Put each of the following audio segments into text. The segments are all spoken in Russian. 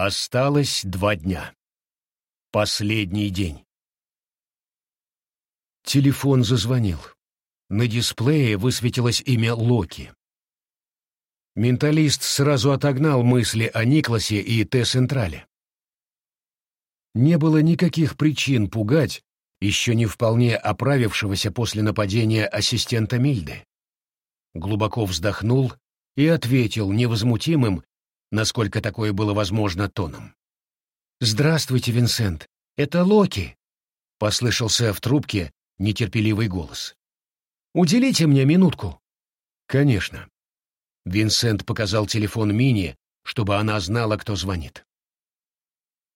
Осталось два дня. Последний день. Телефон зазвонил. На дисплее высветилось имя Локи. Менталист сразу отогнал мысли о Никласе и Т-Централе. Не было никаких причин пугать еще не вполне оправившегося после нападения ассистента Мильды. Глубоко вздохнул и ответил невозмутимым, насколько такое было возможно, тоном. «Здравствуйте, Винсент. Это Локи», — послышался в трубке нетерпеливый голос. «Уделите мне минутку». «Конечно». Винсент показал телефон Мини, чтобы она знала, кто звонит.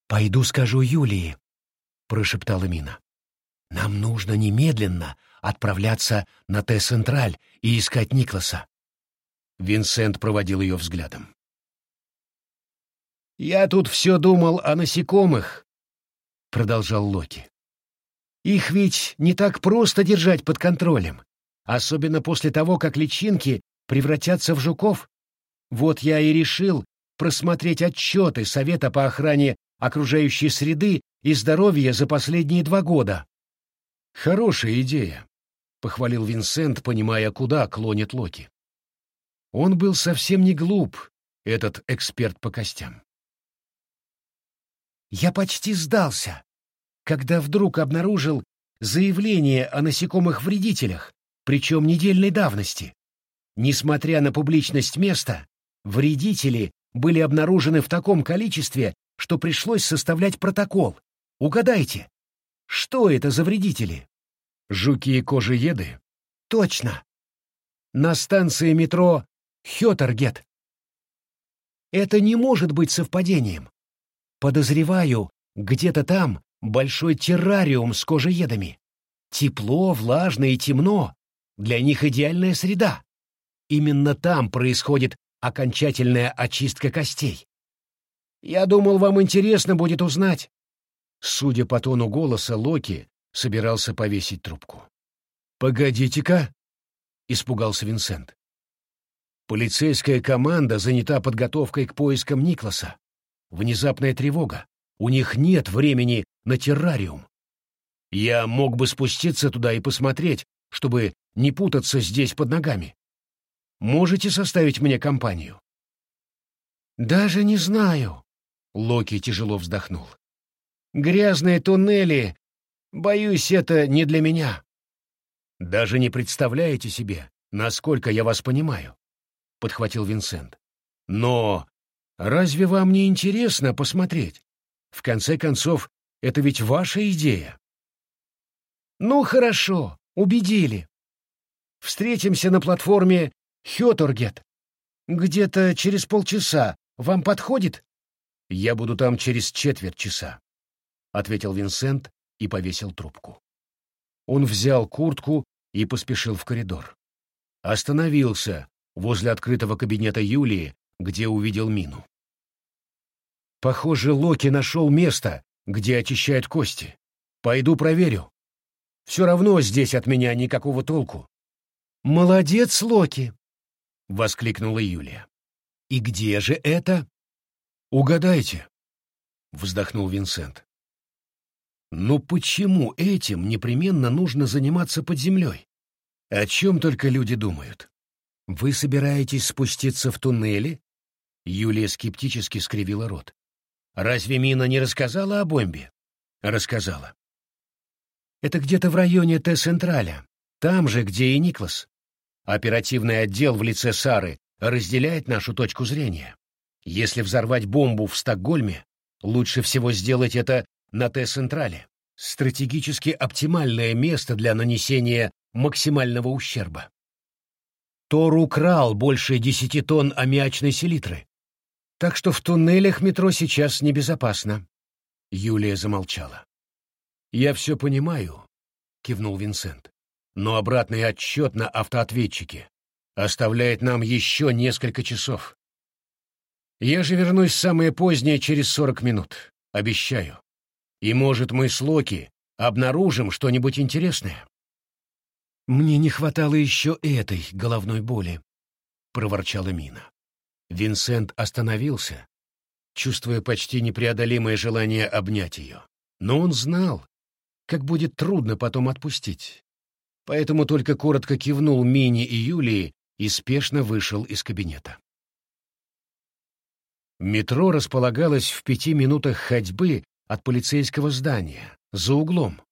«Пойду скажу Юлии», — прошептала Мина. «Нам нужно немедленно отправляться на Т-Централь и искать Никласа». Винсент проводил ее взглядом. «Я тут все думал о насекомых», — продолжал Локи. «Их ведь не так просто держать под контролем, особенно после того, как личинки превратятся в жуков. Вот я и решил просмотреть отчеты Совета по охране окружающей среды и здоровья за последние два года». «Хорошая идея», — похвалил Винсент, понимая, куда клонит Локи. Он был совсем не глуп, этот эксперт по костям. Я почти сдался, когда вдруг обнаружил заявление о насекомых-вредителях, причем недельной давности. Несмотря на публичность места, вредители были обнаружены в таком количестве, что пришлось составлять протокол. Угадайте, что это за вредители? Жуки и кожееды? Точно. На станции метро Хётергет. Это не может быть совпадением. Подозреваю, где-то там большой террариум с кожеедами. Тепло, влажно и темно. Для них идеальная среда. Именно там происходит окончательная очистка костей. Я думал, вам интересно будет узнать. Судя по тону голоса, Локи собирался повесить трубку. «Погодите-ка!» — испугался Винсент. Полицейская команда занята подготовкой к поискам Никласа. Внезапная тревога. У них нет времени на террариум. Я мог бы спуститься туда и посмотреть, чтобы не путаться здесь под ногами. Можете составить мне компанию? Даже не знаю. Локи тяжело вздохнул. Грязные туннели. Боюсь, это не для меня. Даже не представляете себе, насколько я вас понимаю подхватил Винсент. Но разве вам не интересно посмотреть? В конце концов, это ведь ваша идея. Ну, хорошо, убедили. Встретимся на платформе Хёторгет. Где-то через полчаса. Вам подходит? Я буду там через четверть часа, — ответил Винсент и повесил трубку. Он взял куртку и поспешил в коридор. Остановился, возле открытого кабинета Юлии, где увидел мину. Похоже, Локи нашел место, где очищают кости. Пойду проверю. Все равно здесь от меня никакого толку. «Молодец, Локи!» — воскликнула Юлия. «И где же это?» «Угадайте», — вздохнул Винсент. «Но почему этим непременно нужно заниматься под землей? О чем только люди думают?» «Вы собираетесь спуститься в туннели?» Юлия скептически скривила рот. «Разве Мина не рассказала о бомбе?» «Рассказала». «Это где-то в районе Т-Централя, там же, где и Никлас. Оперативный отдел в лице Сары разделяет нашу точку зрения. Если взорвать бомбу в Стокгольме, лучше всего сделать это на Т-Централе. Стратегически оптимальное место для нанесения максимального ущерба. Тор украл больше десяти тонн аммиачной селитры. Так что в туннелях метро сейчас небезопасно. Юлия замолчала. «Я все понимаю», — кивнул Винсент. «Но обратный отсчет на автоответчике оставляет нам еще несколько часов. Я же вернусь самое позднее через сорок минут, обещаю. И, может, мы с Локи обнаружим что-нибудь интересное». «Мне не хватало еще этой головной боли», — проворчала Мина. Винсент остановился, чувствуя почти непреодолимое желание обнять ее. Но он знал, как будет трудно потом отпустить. Поэтому только коротко кивнул Мине и Юлии и спешно вышел из кабинета. Метро располагалось в пяти минутах ходьбы от полицейского здания, за углом.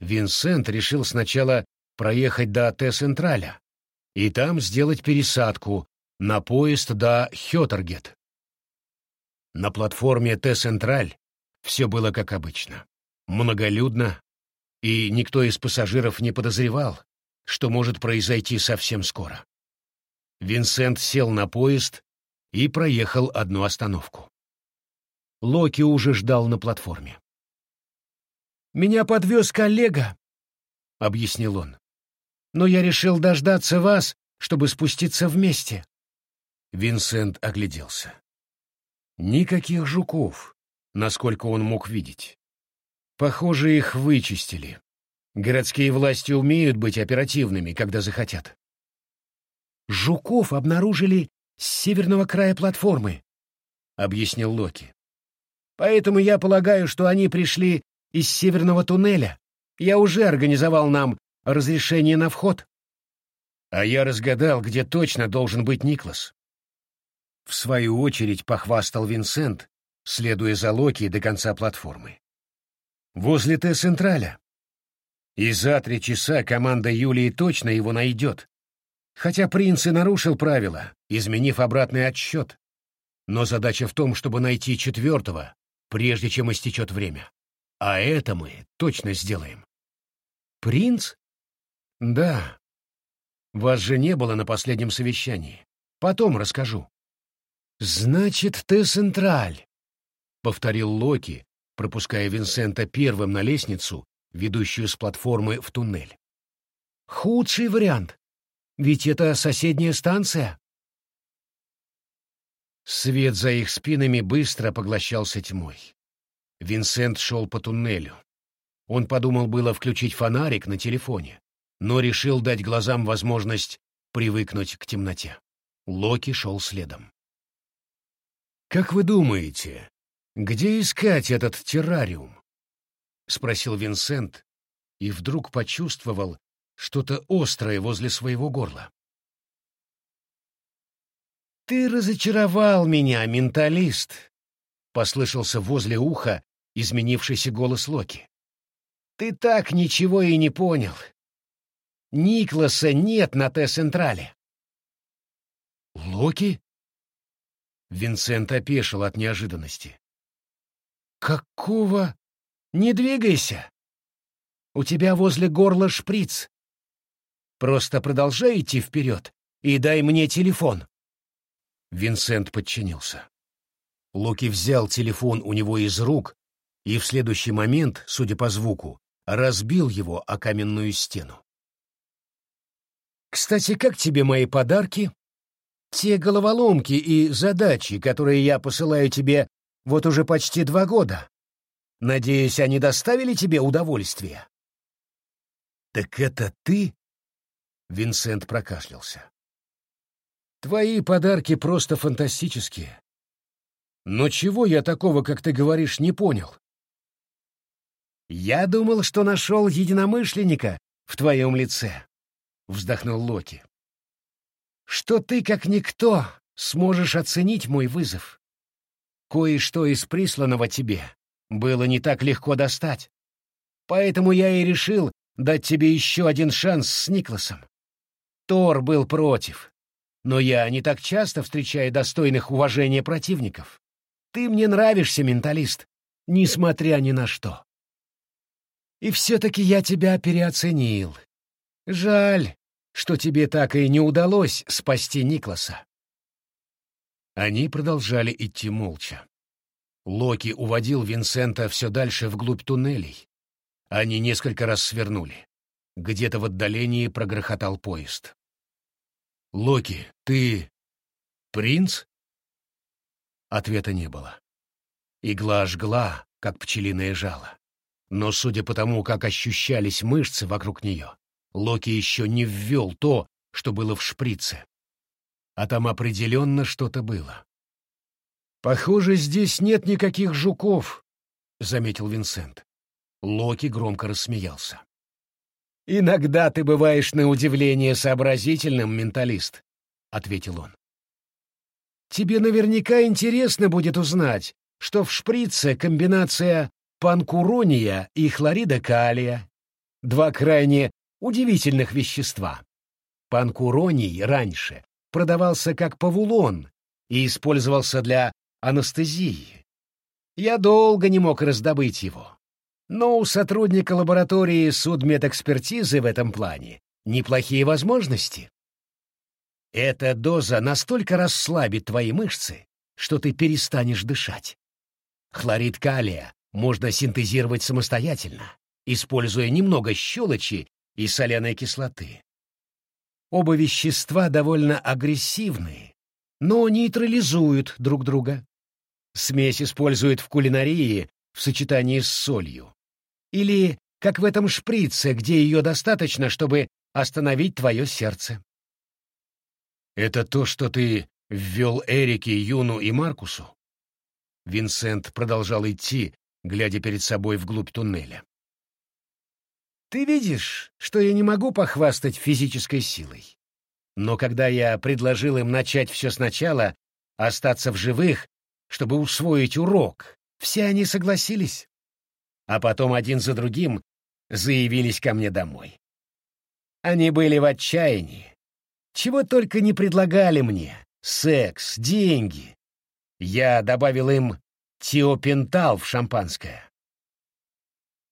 Винсент решил сначала проехать до Т-Централя и там сделать пересадку на поезд до Хётергет. На платформе Т-Централь все было как обычно. Многолюдно, и никто из пассажиров не подозревал, что может произойти совсем скоро. Винсент сел на поезд и проехал одну остановку. Локи уже ждал на платформе. «Меня подвез коллега», — объяснил он. «Но я решил дождаться вас, чтобы спуститься вместе». Винсент огляделся. Никаких жуков, насколько он мог видеть. Похоже, их вычистили. Городские власти умеют быть оперативными, когда захотят. «Жуков обнаружили с северного края платформы», — объяснил Локи. «Поэтому я полагаю, что они пришли из северного туннеля. Я уже организовал нам разрешение на вход». А я разгадал, где точно должен быть Никлас. В свою очередь похвастал Винсент, следуя за Локи до конца платформы. Возле Т-Централя. И за три часа команда Юлии точно его найдет. Хотя принц и нарушил правила, изменив обратный отсчет. Но задача в том, чтобы найти четвертого, прежде чем истечет время. А это мы точно сделаем. Принц? Да. Вас же не было на последнем совещании. Потом расскажу. «Значит, ты Централь», — повторил Локи, пропуская Винсента первым на лестницу, ведущую с платформы в туннель. «Худший вариант. Ведь это соседняя станция». Свет за их спинами быстро поглощался тьмой. Винсент шел по туннелю. Он подумал было включить фонарик на телефоне, но решил дать глазам возможность привыкнуть к темноте. Локи шел следом. «Как вы думаете, где искать этот террариум?» — спросил Винсент и вдруг почувствовал что-то острое возле своего горла. «Ты разочаровал меня, менталист!» — послышался возле уха изменившийся голос Локи. «Ты так ничего и не понял. Никласа нет на Т-Централе». «Локи?» Винсент опешил от неожиданности. «Какого? Не двигайся! У тебя возле горла шприц. Просто продолжай идти вперед и дай мне телефон». Винсент подчинился. Локи взял телефон у него из рук и в следующий момент, судя по звуку, разбил его о каменную стену. «Кстати, как тебе мои подарки?» Те головоломки и задачи, которые я посылаю тебе вот уже почти два года. Надеюсь, они доставили тебе удовольствие?» «Так это ты?» — Винсент прокашлялся. «Твои подарки просто фантастические. Но чего я такого, как ты говоришь, не понял?» «Я думал, что нашел единомышленника в твоем лице», — вздохнул Локи что ты, как никто, сможешь оценить мой вызов. Кое-что из присланного тебе было не так легко достать. Поэтому я и решил дать тебе еще один шанс с Никласом. Тор был против, но я не так часто встречаю достойных уважения противников. Ты мне нравишься, менталист, несмотря ни на что. И все-таки я тебя переоценил. Жаль, что тебе так и не удалось спасти Никласа. Они продолжали идти молча. Локи уводил Винсента все дальше вглубь туннелей. Они несколько раз свернули. Где-то в отдалении прогрохотал поезд. «Локи, ты... принц?» Ответа не было. Игла жгла, как пчелиное жало. Но, судя по тому, как ощущались мышцы вокруг нее, Локи еще не ввел то, что было в шприце. А там определенно что-то было. «Похоже, здесь нет никаких жуков», — заметил Винсент. Локи громко рассмеялся. «Иногда ты бываешь на удивление сообразительным, менталист», — ответил он. «Тебе наверняка интересно будет узнать, что в шприце комбинация панкурония и хлорида калия, два крайне удивительных вещества. Панкуроний раньше продавался как павулон и использовался для анестезии. Я долго не мог раздобыть его. Но у сотрудника лаборатории судмедэкспертизы в этом плане неплохие возможности. Эта доза настолько расслабит твои мышцы, что ты перестанешь дышать. Хлорид калия можно синтезировать самостоятельно, используя немного щелочи и соляной кислоты. Оба вещества довольно агрессивные, но нейтрализуют друг друга. Смесь используют в кулинарии в сочетании с солью. Или, как в этом шприце, где ее достаточно, чтобы остановить твое сердце. «Это то, что ты ввел Эрике, Юну и Маркусу?» Винсент продолжал идти, глядя перед собой вглубь туннеля. «Ты видишь, что я не могу похвастать физической силой. Но когда я предложил им начать все сначала, остаться в живых, чтобы усвоить урок, все они согласились. А потом один за другим заявились ко мне домой. Они были в отчаянии. Чего только не предлагали мне. Секс, деньги. Я добавил им тиопентал в шампанское.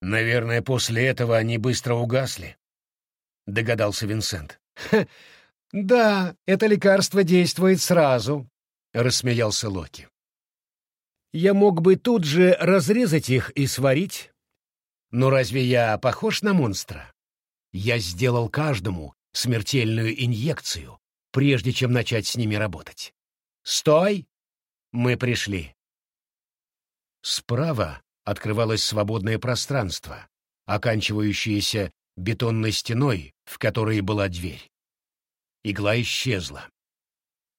Наверное, после этого они быстро угасли, — догадался Винсент. «Да, это лекарство действует сразу», — рассмеялся Локи. «Я мог бы тут же разрезать их и сварить. Но разве я похож на монстра? Я сделал каждому смертельную инъекцию, прежде чем начать с ними работать. Стой! Мы пришли». Справа открывалось свободное пространство, оканчивающееся бетонной стеной, в которой была дверь. Игла исчезла.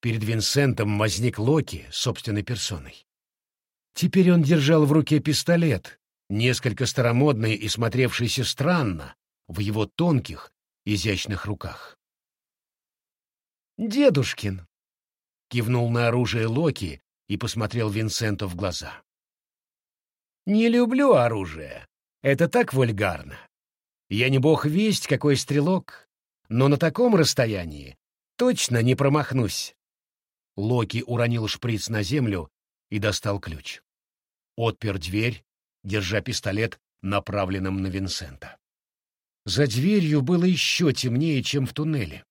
Перед Винсентом возник Локи собственной персоной. Теперь он держал в руке пистолет, несколько старомодный и смотревшийся странно в его тонких, изящных руках. «Дедушкин!» — кивнул на оружие Локи и посмотрел Винсенту в глаза. «Не люблю оружие. Это так вульгарно. Я не бог весть, какой стрелок, но на таком расстоянии точно не промахнусь. Локи уронил шприц на землю и достал ключ. Отпер дверь, держа пистолет направленным на Винсента. За дверью было еще темнее, чем в туннеле.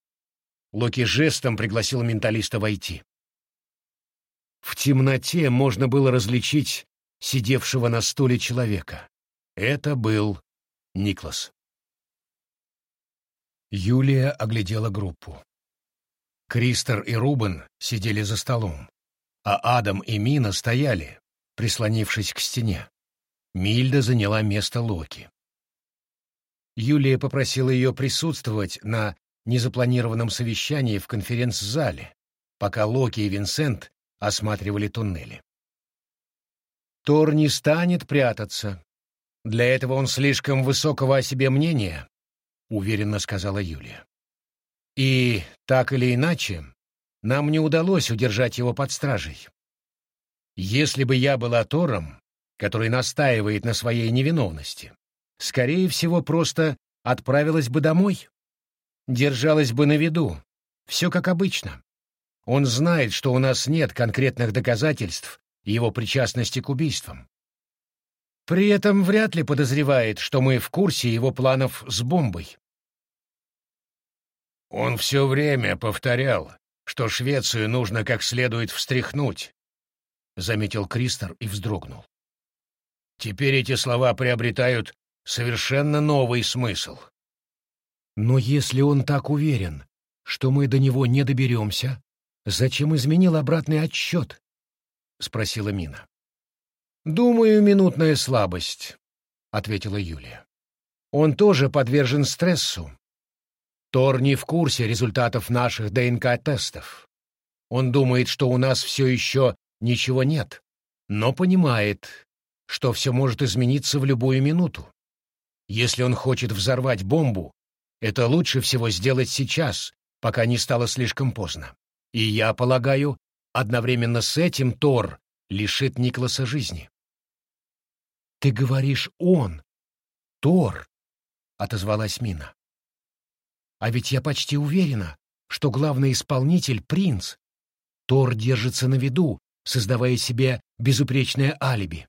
Локи жестом пригласил менталиста войти. В темноте можно было различить сидевшего на стуле человека. Это был Никлас. Юлия оглядела группу. Кристер и Рубен сидели за столом, а Адам и Мина стояли, прислонившись к стене. Мильда заняла место Локи. Юлия попросила ее присутствовать на незапланированном совещании в конференц-зале, пока Локи и Винсент осматривали туннели. Тор не станет прятаться. Для этого он слишком высокого о себе мнения, уверенно сказала Юлия. И, так или иначе, нам не удалось удержать его под стражей. Если бы я была Тором, который настаивает на своей невиновности, скорее всего, просто отправилась бы домой. Держалась бы на виду. Все как обычно. Он знает, что у нас нет конкретных доказательств его причастности к убийствам. При этом вряд ли подозревает, что мы в курсе его планов с бомбой. Он все время повторял, что Швецию нужно как следует встряхнуть, — заметил Кристер и вздрогнул. Теперь эти слова приобретают совершенно новый смысл. Но если он так уверен, что мы до него не доберемся, зачем изменил обратный отсчет? — спросила Мина. «Думаю, минутная слабость», — ответила Юлия. «Он тоже подвержен стрессу, Тор не в курсе результатов наших ДНК-тестов. Он думает, что у нас все еще ничего нет, но понимает, что все может измениться в любую минуту. Если он хочет взорвать бомбу, это лучше всего сделать сейчас, пока не стало слишком поздно. И я полагаю, одновременно с этим Тор лишит Никласа жизни. «Ты говоришь «он», Тор», — отозвалась Мина. «А ведь я почти уверена, что главный исполнитель — принц. Тор держится на виду, создавая себе безупречное алиби.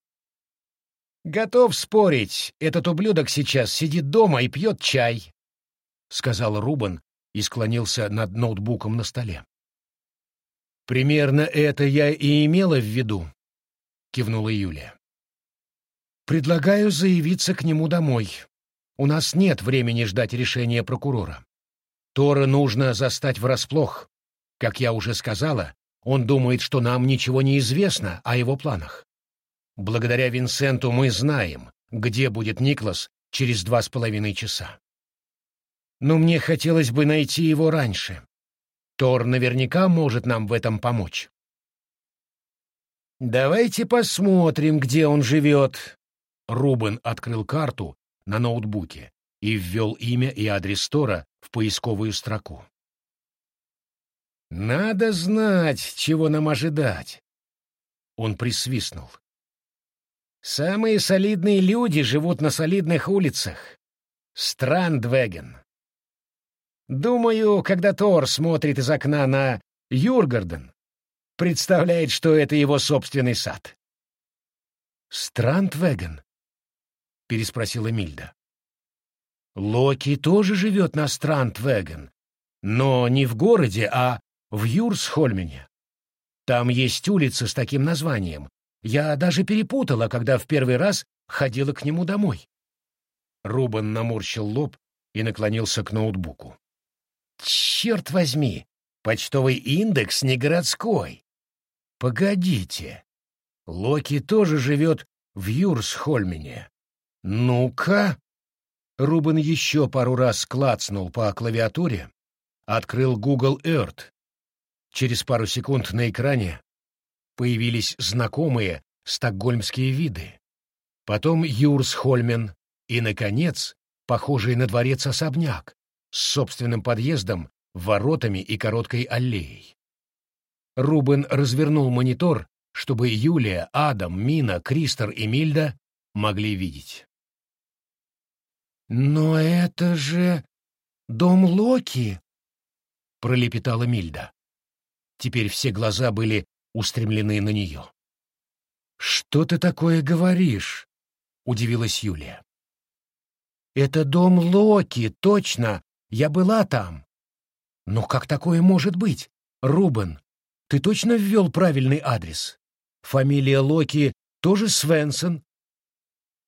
«Готов спорить, этот ублюдок сейчас сидит дома и пьет чай», — сказал Рубан и склонился над ноутбуком на столе. «Примерно это я и имела в виду», — кивнула Юлия. «Предлагаю заявиться к нему домой. У нас нет времени ждать решения прокурора. Тора нужно застать врасплох. Как я уже сказала, он думает, что нам ничего не известно о его планах. Благодаря Винсенту мы знаем, где будет Никлас через два с половиной часа. Но мне хотелось бы найти его раньше. Тор наверняка может нам в этом помочь. «Давайте посмотрим, где он живет». Рубен открыл карту на ноутбуке и ввел имя и адрес Тора в поисковую строку. «Надо знать, чего нам ожидать!» Он присвистнул. «Самые солидные люди живут на солидных улицах. Страндвеген. Думаю, когда Тор смотрит из окна на Юргарден, представляет, что это его собственный сад». «Страндвеген?» — переспросила Мильда. «Локи тоже живет на Страндвеген, но не в городе, а в Юрсхольмене. Там есть улица с таким названием. Я даже перепутала, когда в первый раз ходила к нему домой. Рубан наморщил лоб и наклонился к ноутбуку. «Черт возьми! Почтовый индекс не городской!» «Погодите! Локи тоже живет в Юрсхольмене. Ну-ка!» Рубан еще пару раз клацнул по клавиатуре, открыл Google Earth Через пару секунд на экране появились знакомые стокгольмские виды. Потом Юрсхольмен и, наконец, похожий на дворец особняк с собственным подъездом, воротами и короткой аллеей. Рубен развернул монитор, чтобы Юлия, Адам, Мина, Кристер и Мильда могли видеть. «Но это же дом Локи!» — пролепетала Мильда. Теперь все глаза были устремлены на нее. «Что ты такое говоришь?» — удивилась Юлия. «Это дом Локи, точно! Я была там!» «Но как такое может быть? Рубен, ты точно ввел правильный адрес? Фамилия Локи тоже Свенсон?»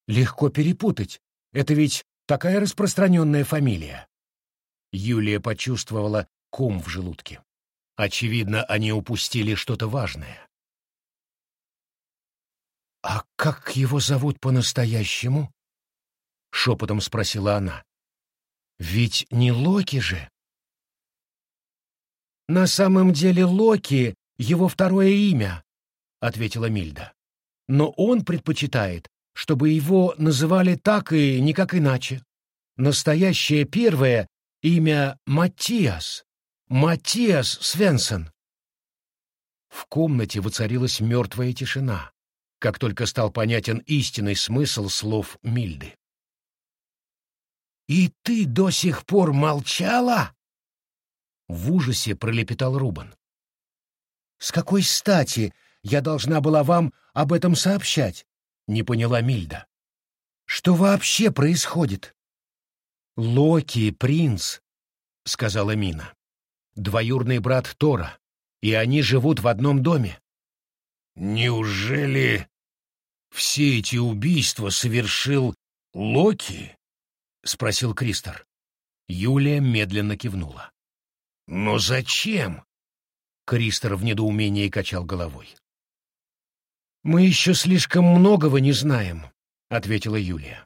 «Легко перепутать. Это ведь такая распространенная фамилия». Юлия почувствовала ком в желудке. Очевидно, они упустили что-то важное. «А как его зовут по-настоящему?» — шепотом спросила она. «Ведь не Локи же?» «На самом деле Локи — его второе имя», — ответила Мильда. «Но он предпочитает, чтобы его называли так и никак иначе. Настоящее первое — имя Матиас. Матиас Свенсон!» В комнате воцарилась мертвая тишина, как только стал понятен истинный смысл слов Мильды. «И ты до сих пор молчала?» В ужасе пролепетал Рубан. «С какой стати я должна была вам об этом сообщать?» — не поняла Мильда. «Что вообще происходит?» «Локи, принц», — сказала Мина двоюрный брат Тора, и они живут в одном доме. Неужели все эти убийства совершил Локи? Спросил Кристор. Юлия медленно кивнула. Но зачем? Кристор в недоумении качал головой. Мы еще слишком многого не знаем, ответила Юлия.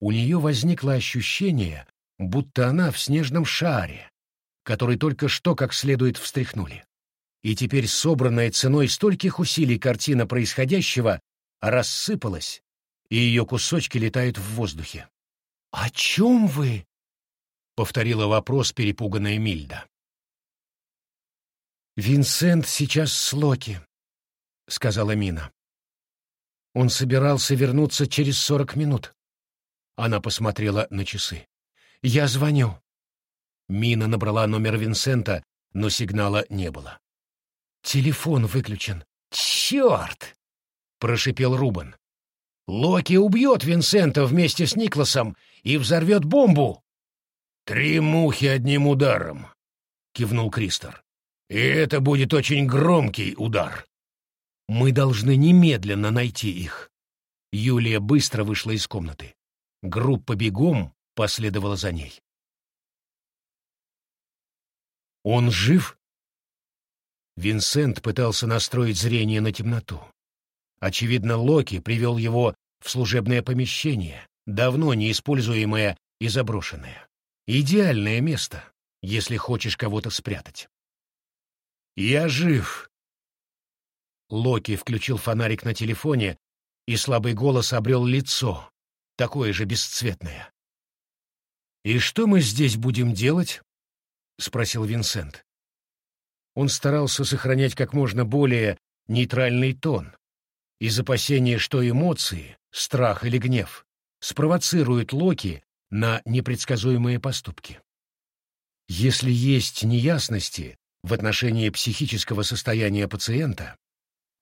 У нее возникло ощущение, будто она в снежном шаре, который только что как следует встряхнули. и теперь собранная ценой стольких усилий картина происходящего рассыпалась, и ее кусочки летают в воздухе. «О чем вы?» — повторила вопрос перепуганная Мильда. «Винсент сейчас с Локи», — сказала Мина. «Он собирался вернуться через сорок минут». Она посмотрела на часы. «Я звоню». Мина набрала номер Винсента, но сигнала не было. «Телефон выключен». «Черт!» — прошипел Рубен. «Локи убьет Винсента вместе с Никласом и взорвет бомбу!» «Три мухи одним ударом», — кивнул Кристор. «И это будет очень громкий удар». «Мы должны немедленно найти их». Юлия быстро вышла из комнаты. Группа бегом последовала за ней. «Он жив?» Винсент пытался настроить зрение на темноту. Очевидно, Локи привел его в служебное помещение, давно неиспользуемое и заброшенное. Идеальное место, если хочешь кого-то спрятать. «Я жив!» Локи включил фонарик на телефоне, и слабый голос обрел лицо, такое же бесцветное. «И что мы здесь будем делать?» — спросил Винсент. Он старался сохранять как можно более нейтральный тон, из опасения, что эмоции, страх или гнев, спровоцируют Локи на непредсказуемые поступки. Если есть неясности в отношении психического состояния пациента,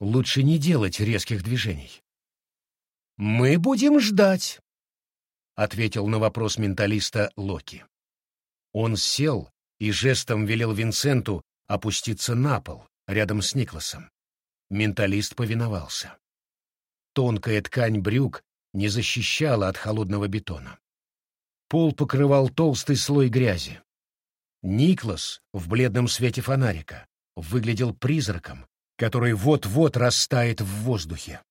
лучше не делать резких движений. «Мы будем ждать», — ответил на вопрос менталиста Локи. Он сел и жестом велел Винсенту опуститься на пол, рядом с Никласом. Менталист повиновался. Тонкая ткань брюк не защищала от холодного бетона. Пол покрывал толстый слой грязи. Никлас в бледном свете фонарика выглядел призраком, который вот-вот растает в воздухе.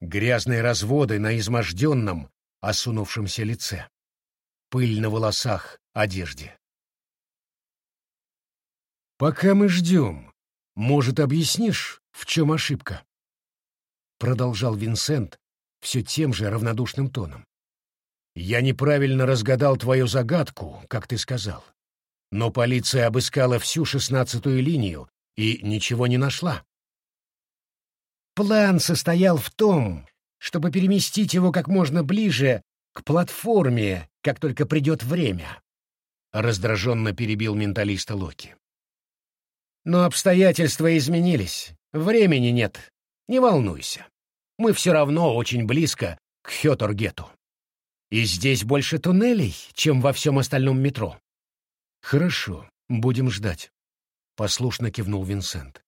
Грязные разводы на изможденном, осунувшемся лице. Пыль на волосах, одежде. «Пока мы ждем, может, объяснишь, в чем ошибка?» Продолжал Винсент все тем же равнодушным тоном. Я неправильно разгадал твою загадку, как ты сказал. Но полиция обыскала всю шестнадцатую линию и ничего не нашла. План состоял в том, чтобы переместить его как можно ближе к платформе, как только придет время. Раздраженно перебил менталиста Локи. Но обстоятельства изменились. Времени нет. Не волнуйся. Мы все равно очень близко к Хёторгету. И здесь больше туннелей, чем во всем остальном метро. Хорошо, будем ждать. Послушно кивнул Винсент.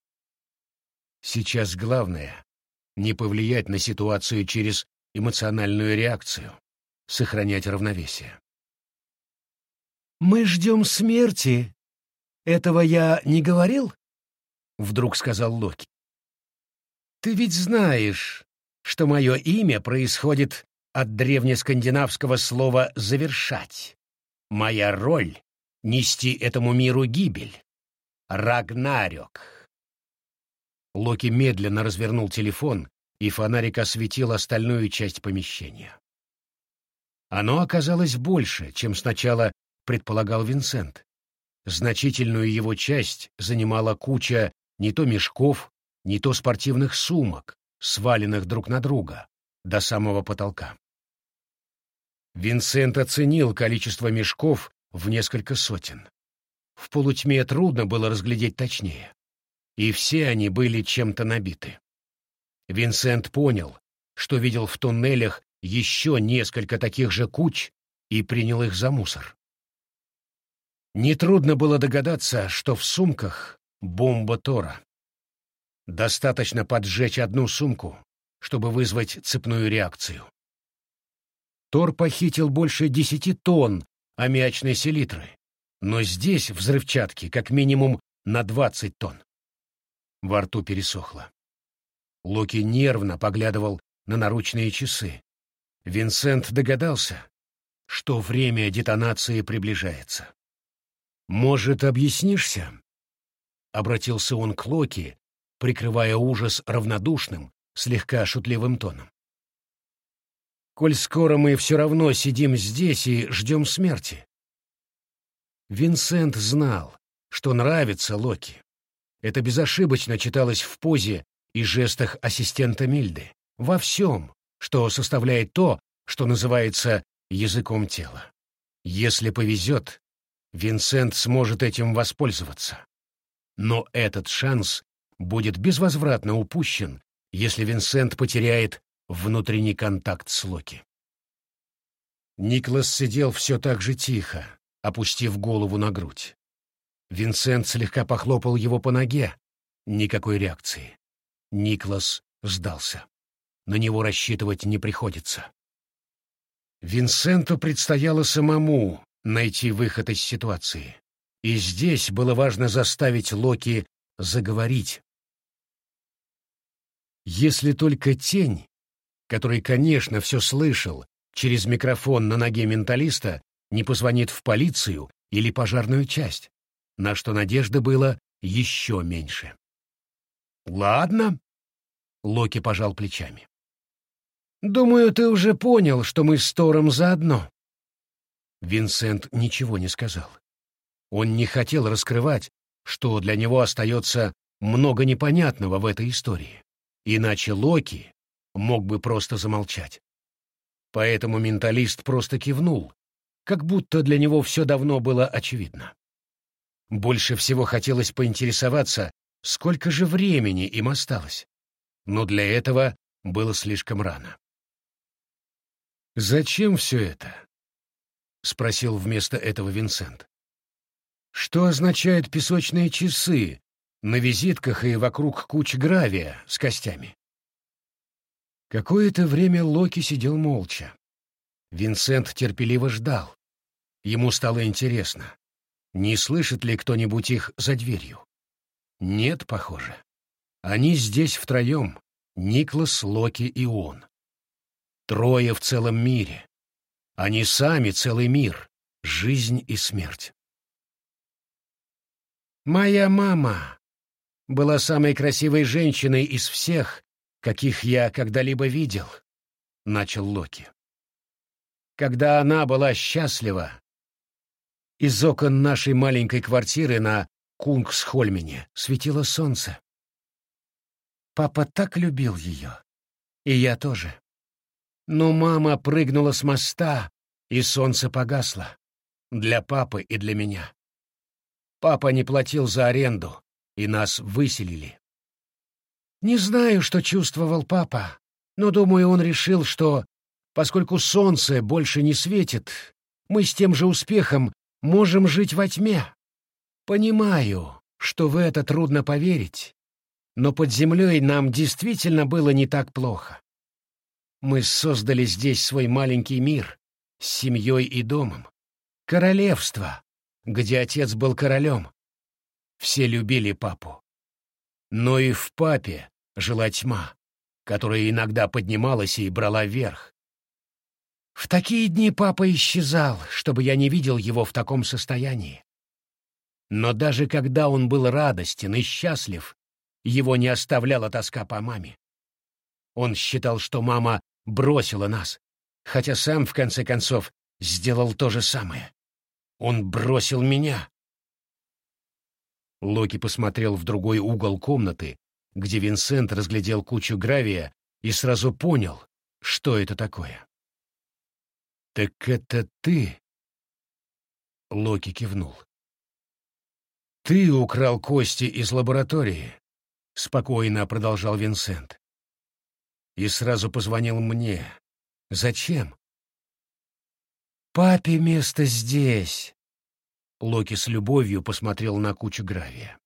Сейчас главное — не повлиять на ситуацию через эмоциональную реакцию, сохранять равновесие. «Мы ждем смерти. Этого я не говорил?» — вдруг сказал Локи. «Ты ведь знаешь, что мое имя происходит от древнескандинавского слова «завершать». Моя роль — нести этому миру гибель. Рагнарёк. Локи медленно развернул телефон, и фонарик осветил остальную часть помещения. Оно оказалось больше, чем сначала предполагал Винсент. Значительную его часть занимала куча не то мешков, не то спортивных сумок, сваленных друг на друга, до самого потолка. Винсент оценил количество мешков в несколько сотен. В полутьме трудно было разглядеть точнее. И все они были чем-то набиты. Винсент понял, что видел в туннелях еще несколько таких же куч и принял их за мусор. Нетрудно было догадаться, что в сумках бомба Тора. Достаточно поджечь одну сумку, чтобы вызвать цепную реакцию. Тор похитил больше десяти тонн аммиачной селитры, но здесь взрывчатки как минимум на двадцать тонн. Во рту пересохло. Локи нервно поглядывал на наручные часы. Винсент догадался, что время детонации приближается. «Может, объяснишься?» обратился он к Локи, прикрывая ужас равнодушным, слегка шутливым тоном. «Коль скоро мы все равно сидим здесь и ждем смерти». Винсент знал, что нравится Локи. Это безошибочно читалось в позе и жестах ассистента Мильды, во всем, что составляет то, что называется языком тела. Если повезет, Винсент сможет этим воспользоваться. Но этот шанс будет безвозвратно упущен, если Винсент потеряет внутренний контакт с Локи. Никлас сидел все так же тихо, опустив голову на грудь. Винсент слегка похлопал его по ноге. Никакой реакции. Никлас сдался. На него рассчитывать не приходится. Винсенту предстояло самому найти выход из ситуации. И здесь было важно заставить Локи заговорить. Если только тень, который, конечно, все слышал, через микрофон на ноге менталиста, не позвонит в полицию или пожарную часть, на что надежды было еще меньше. «Ладно», — Локи пожал плечами. «Думаю, ты уже понял, что мы с Тором заодно». Винсент ничего не сказал. Он не хотел раскрывать, что для него остается много непонятного в этой истории. Иначе Локи мог бы просто замолчать. Поэтому менталист просто кивнул, как будто для него все давно было очевидно. Больше всего хотелось поинтересоваться, сколько же времени им осталось. Но для этого было слишком рано. «Зачем все это?» — спросил вместо этого Винсент. «Что означают песочные часы на визитках и вокруг куч гравия с костями?» Какое-то время Локи сидел молча. Винсент терпеливо ждал. Ему стало интересно, не слышит ли кто-нибудь их за дверью. Нет, похоже. Они здесь втроем, Никлас, Локи и он. Трое в целом мире. Они сами целый мир, жизнь и смерть. «Моя мама была самой красивой женщиной из всех, каких я когда-либо видел», — начал Локи. «Когда она была счастлива, из окон нашей маленькой квартиры на Кунгсхольмене светило солнце. Папа так любил ее, и я тоже. Но мама прыгнула с моста, и солнце погасло. Для папы и для меня. Папа не платил за аренду, и нас выселили. Не знаю, что чувствовал папа, но, думаю, он решил, что, поскольку солнце больше не светит, мы с тем же успехом можем жить во тьме. Понимаю, что в это трудно поверить, но под землей нам действительно было не так плохо. Мы создали здесь свой маленький мир с семьей и домом. Королевство, где отец был королем. Все любили папу. Но и в папе жила тьма, которая иногда поднималась и брала верх. В такие дни папа исчезал, чтобы я не видел его в таком состоянии. Но даже когда он был радостен и счастлив, его не оставляла тоска по маме. Он считал, что мама бросила нас, хотя сам, в конце концов, сделал то же самое. Он бросил меня. Локи посмотрел в другой угол комнаты, где Винсент разглядел кучу гравия и сразу понял, что это такое. «Так это ты?» Локи кивнул. «Ты украл кости из лаборатории», — спокойно продолжал Винсент и сразу позвонил мне. Зачем? Папе место здесь. Локи с любовью посмотрел на кучу гравия.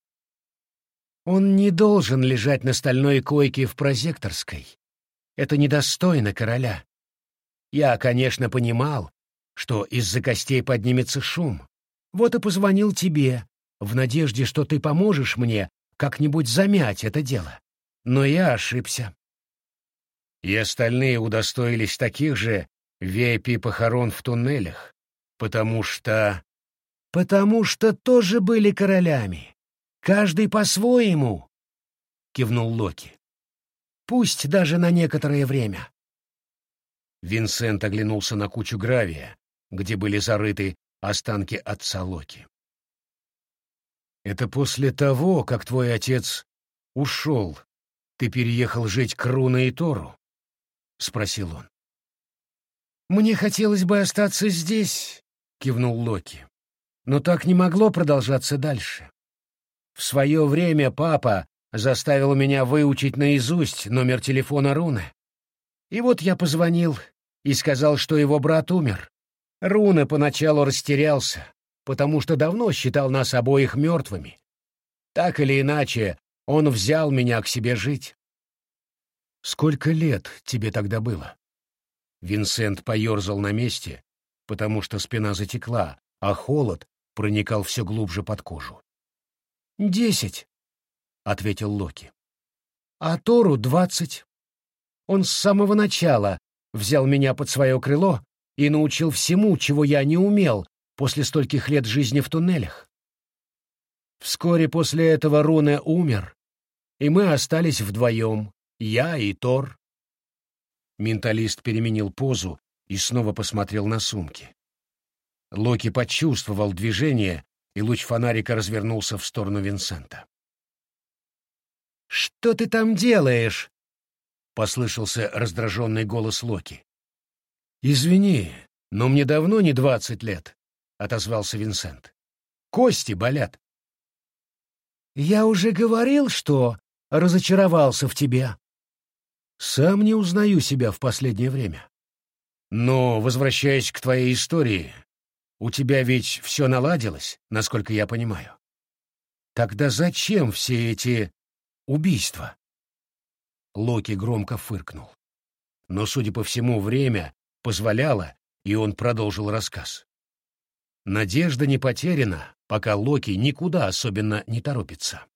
Он не должен лежать на стальной койке в прозекторской. Это недостойно короля. Я, конечно, понимал, что из-за костей поднимется шум. Вот и позвонил тебе, в надежде, что ты поможешь мне как-нибудь замять это дело. Но я ошибся и остальные удостоились таких же VIP-похорон в туннелях, потому что... Потому что тоже были королями. Каждый по-своему, — кивнул Локи. Пусть даже на некоторое время. Винсент оглянулся на кучу гравия, где были зарыты останки отца Локи. «Это после того, как твой отец ушел, ты переехал жить к Руна и Тору?» — спросил он. «Мне хотелось бы остаться здесь», — кивнул Локи. «Но так не могло продолжаться дальше. В свое время папа заставил меня выучить наизусть номер телефона Руны. И вот я позвонил и сказал, что его брат умер. Руна поначалу растерялся, потому что давно считал нас обоих мертвыми. Так или иначе, он взял меня к себе жить. «Сколько лет тебе тогда было?» Винсент поерзал на месте, потому что спина затекла, а холод проникал все глубже под кожу. «Десять», — ответил Локи. «А Тору двадцать. Он с самого начала взял меня под свое крыло и научил всему, чего я не умел после стольких лет жизни в туннелях. Вскоре после этого Руне умер, и мы остались вдвоем, я и Тор. Менталист переменил позу и снова посмотрел на сумки. Локи почувствовал движение, и луч фонарика развернулся в сторону Винсента. «Что ты там делаешь?» — послышался раздраженный голос Локи. «Извини, но мне давно не двадцать лет», — отозвался Винсент. «Кости болят». «Я уже говорил, что разочаровался в тебе». «Сам не узнаю себя в последнее время. Но, возвращаясь к твоей истории, у тебя ведь все наладилось, насколько я понимаю. Тогда зачем все эти убийства?» Локи громко фыркнул. Но, судя по всему, время позволяло, и он продолжил рассказ. Надежда не потеряна, пока Локи никуда особенно не торопится.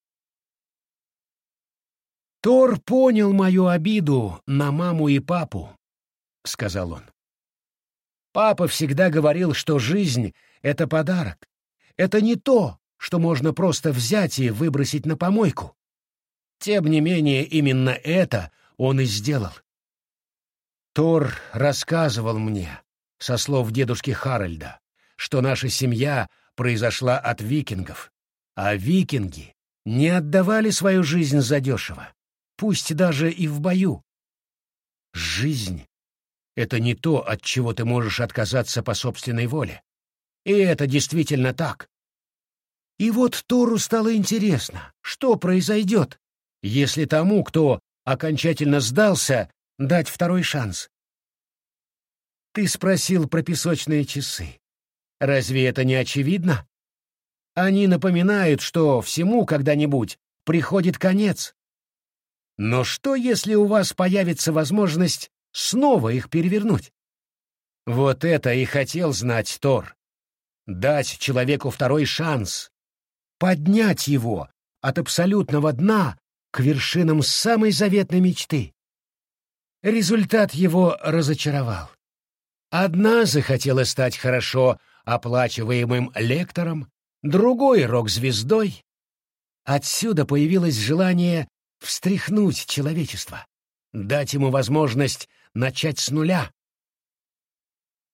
«Тор понял мою обиду на маму и папу», — сказал он. «Папа всегда говорил, что жизнь — это подарок. Это не то, что можно просто взять и выбросить на помойку. Тем не менее, именно это он и сделал. Тор рассказывал мне, со слов дедушки Харальда, что наша семья произошла от викингов, а викинги не отдавали свою жизнь задешево, пусть даже и в бою. Жизнь — это не то, от чего ты можешь отказаться по собственной воле. И это действительно так. И вот Тору стало интересно, что произойдет, если тому, кто окончательно сдался, дать второй шанс. Ты спросил про песочные часы. Разве это не очевидно? Они напоминают, что всему когда-нибудь приходит конец. Но что, если у вас появится возможность снова их перевернуть? Вот это и хотел знать Тор. Дать человеку второй шанс. Поднять его от абсолютного дна к вершинам самой заветной мечты. Результат его разочаровал. Одна захотела стать хорошо оплачиваемым лектором, другой — рок-звездой. Отсюда появилось желание встряхнуть человечество, дать ему возможность начать с нуля.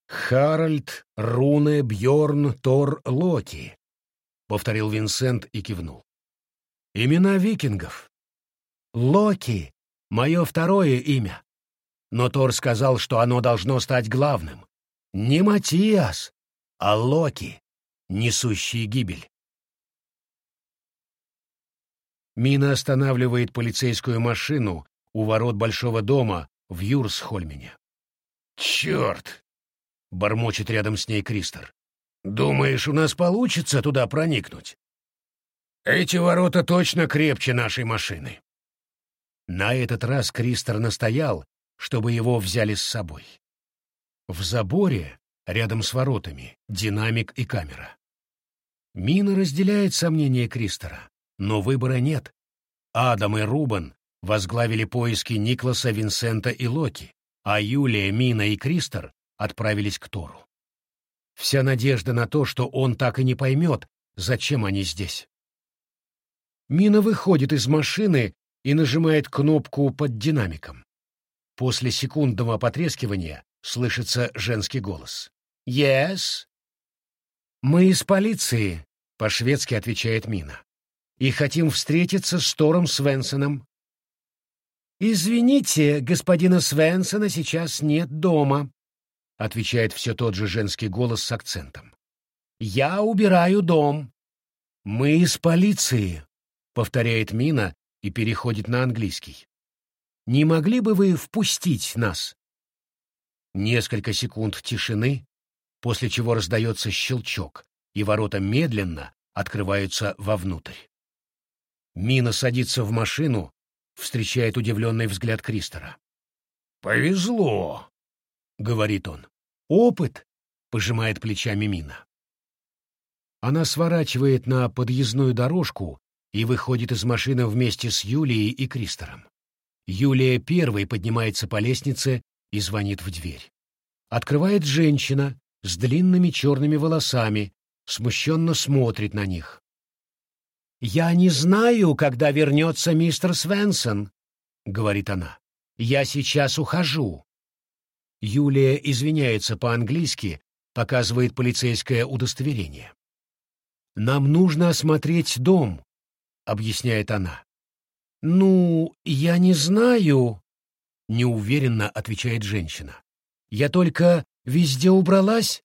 «Харальд, Руне, Бьорн, Тор, Локи», — повторил Винсент и кивнул. «Имена викингов. Локи — мое второе имя. Но Тор сказал, что оно должно стать главным. Не Матиас, а Локи, несущий гибель. Мина останавливает полицейскую машину у ворот большого дома в Юрсхольмене. «Черт!» — бормочет рядом с ней Кристер. «Думаешь, у нас получится туда проникнуть?» «Эти ворота точно крепче нашей машины». На этот раз Кристер настоял, чтобы его взяли с собой. В заборе, рядом с воротами, динамик и камера. Мина разделяет сомнения Кристера, но выбора нет. Адам и Рубен возглавили поиски Никласа, Винсента и Локи, а Юлия, Мина и Кристер отправились к Тору. Вся надежда на то, что он так и не поймет, зачем они здесь. Мина выходит из машины и нажимает кнопку под динамиком. После секундного потрескивания слышится женский голос. «Yes?» «Мы из полиции», — по-шведски отвечает Мина. «И хотим встретиться с Тором Свенсоном». «Извините, господина Свенсона сейчас нет дома», — отвечает все тот же женский голос с акцентом. «Я убираю дом». «Мы из полиции», — повторяет Мина и переходит на английский. «Не могли бы вы впустить нас?» Несколько секунд тишины, после чего раздается щелчок, и ворота медленно открываются вовнутрь. Мина садится в машину, встречает удивленный взгляд Кристера. «Повезло», — говорит он. «Опыт», — пожимает плечами Мина. Она сворачивает на подъездную дорожку и выходит из машины вместе с Юлией и Кристером. Юлия первой поднимается по лестнице и звонит в дверь. Открывает женщина с длинными черными волосами, смущенно смотрит на них. «Я не знаю, когда вернется мистер Свенсон», — говорит она. «Я сейчас ухожу». Юлия извиняется по-английски, показывает полицейское удостоверение. «Нам нужно осмотреть дом», — объясняет она. «Ну, я не знаю», — неуверенно отвечает женщина. «Я только везде убралась».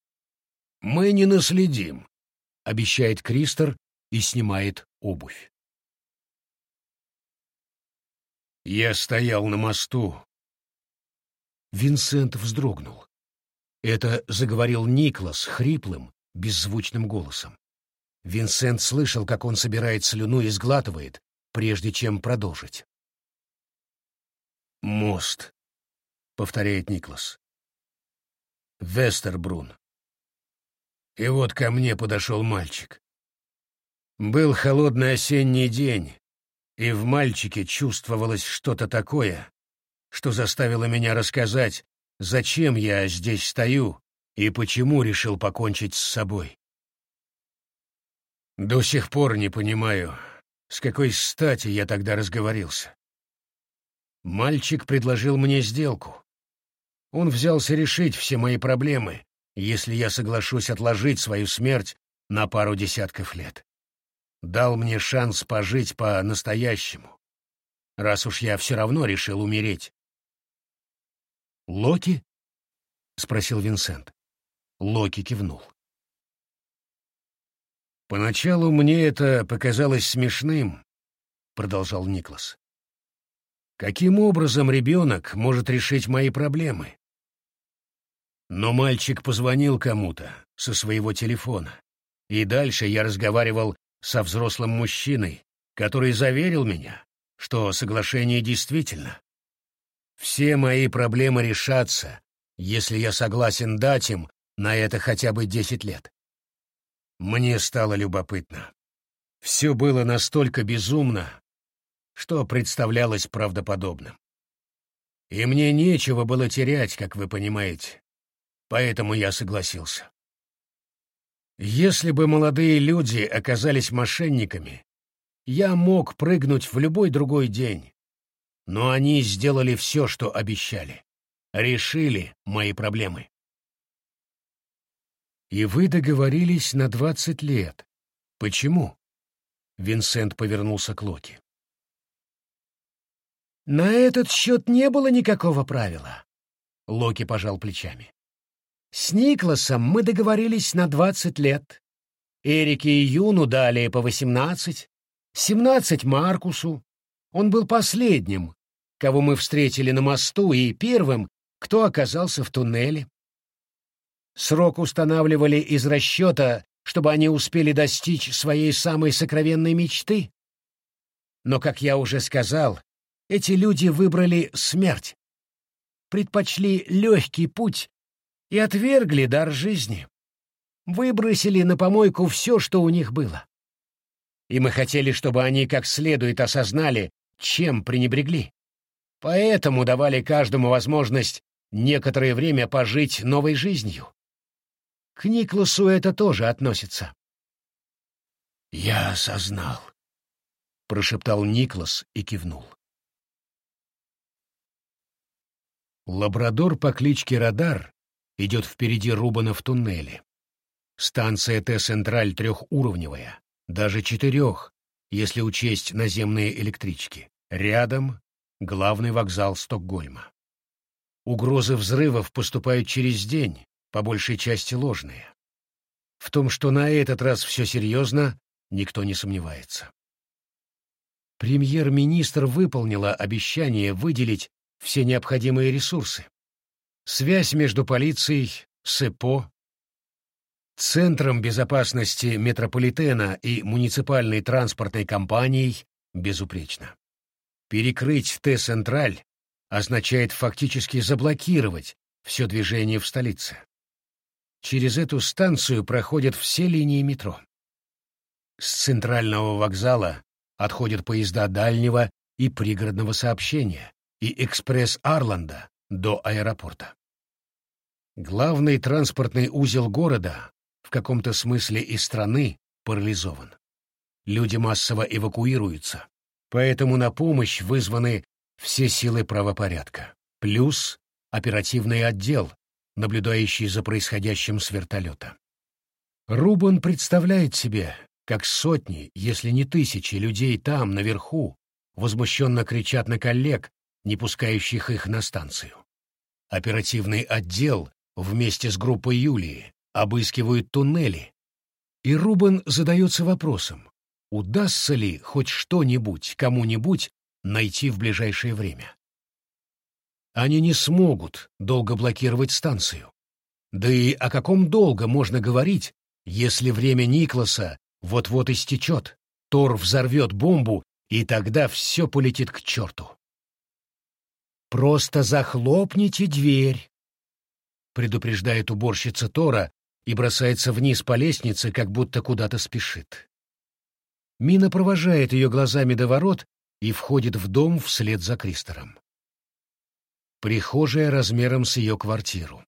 «Мы не наследим», — обещает Кристер и снимает обувь. Я стоял на мосту. Винсент вздрогнул. Это заговорил Никлас хриплым, беззвучным голосом. Винсент слышал, как он собирает слюну и сглатывает, прежде чем продолжить. «Мост», — повторяет Никлас. «Вестербрун». И вот ко мне подошел мальчик. Был холодный осенний день, и в мальчике чувствовалось что-то такое, что заставило меня рассказать, зачем я здесь стою и почему решил покончить с собой. До сих пор не понимаю, с какой стати я тогда разговорился. Мальчик предложил мне сделку. Он взялся решить все мои проблемы, если я соглашусь отложить свою смерть на пару десятков лет. Дал мне шанс пожить по-настоящему, раз уж я все равно решил умереть. «Локи?» — спросил Винсент. Локи кивнул. «Поначалу мне это показалось смешным», — продолжал Никлас. «Каким образом ребенок может решить мои проблемы?» Но мальчик позвонил кому-то со своего телефона, и дальше я разговаривал со взрослым мужчиной, который заверил меня, что соглашение действительно. Все мои проблемы решатся, если я согласен дать им на это хотя бы десять лет. Мне стало любопытно. Все было настолько безумно, что представлялось правдоподобным. И мне нечего было терять, как вы понимаете. Поэтому я согласился. Если бы молодые люди оказались мошенниками, я мог прыгнуть в любой другой день. Но они сделали все, что обещали. Решили мои проблемы. «И вы договорились на двадцать лет. Почему?» Винсент повернулся к Локи. «На этот счет не было никакого правила», — Локи пожал плечами. «С Никласом мы договорились на двадцать лет. Эрике и Юну дали по восемнадцать, семнадцать Маркусу. Он был последним, кого мы встретили на мосту, и первым, кто оказался в туннеле. Срок устанавливали из расчета, чтобы они успели достичь своей самой сокровенной мечты. Но, как я уже сказал, эти люди выбрали смерть, предпочли легкий путь и отвергли дар жизни, выбросили на помойку все, что у них было. И мы хотели, чтобы они как следует осознали, чем пренебрегли. Поэтому давали каждому возможность некоторое время пожить новой жизнью. К Никласу это тоже относится. Я осознал. — прошептал Никлас и кивнул. Лабрадор по кличке Радар идет впереди Рубана в туннеле. Станция Т-Централь трехуровневая, даже четырех, если учесть наземные электрички. Рядом главный вокзал Стокгольма. Угрозы взрывов поступают через день, по большей части ложные. В том, что на этот раз все серьезно, никто не сомневается. Премьер-министр выполнила обещание выделить все необходимые ресурсы. Связь между полицией, СЭПО, Центром безопасности метрополитена и муниципальной транспортной компанией безупречна. Перекрыть Т-Централь означает фактически заблокировать все движение в столице. Через эту станцию проходят все линии метро. С центрального вокзала отходят поезда дальнего и пригородного сообщения и экспресс Арланда до аэропорта. Главный транспортный узел города, в каком-то смысле и страны, парализован. Люди массово эвакуируются, поэтому на помощь вызваны все силы правопорядка, плюс оперативный отдел, наблюдающий за происходящим с вертолета. Рубан представляет себе, как сотни, если не тысячи людей там, наверху, возмущенно кричат на коллег, не пускающих их на станцию. Оперативный отдел вместе с группой Юлии обыскивают туннели, и Рубен задается вопросом, удастся ли хоть что-нибудь кому-нибудь найти в ближайшее время. Они не смогут долго блокировать станцию. Да и о каком долго можно говорить, если время Никласа вот-вот истечет, Тор взорвет бомбу, и тогда все полетит к черту. «Просто захлопните дверь», — предупреждает уборщица Тора и бросается вниз по лестнице, как будто куда-то спешит. Мина провожает ее глазами до ворот и входит в дом вслед за Кристором. Прихожая размером с ее квартиру.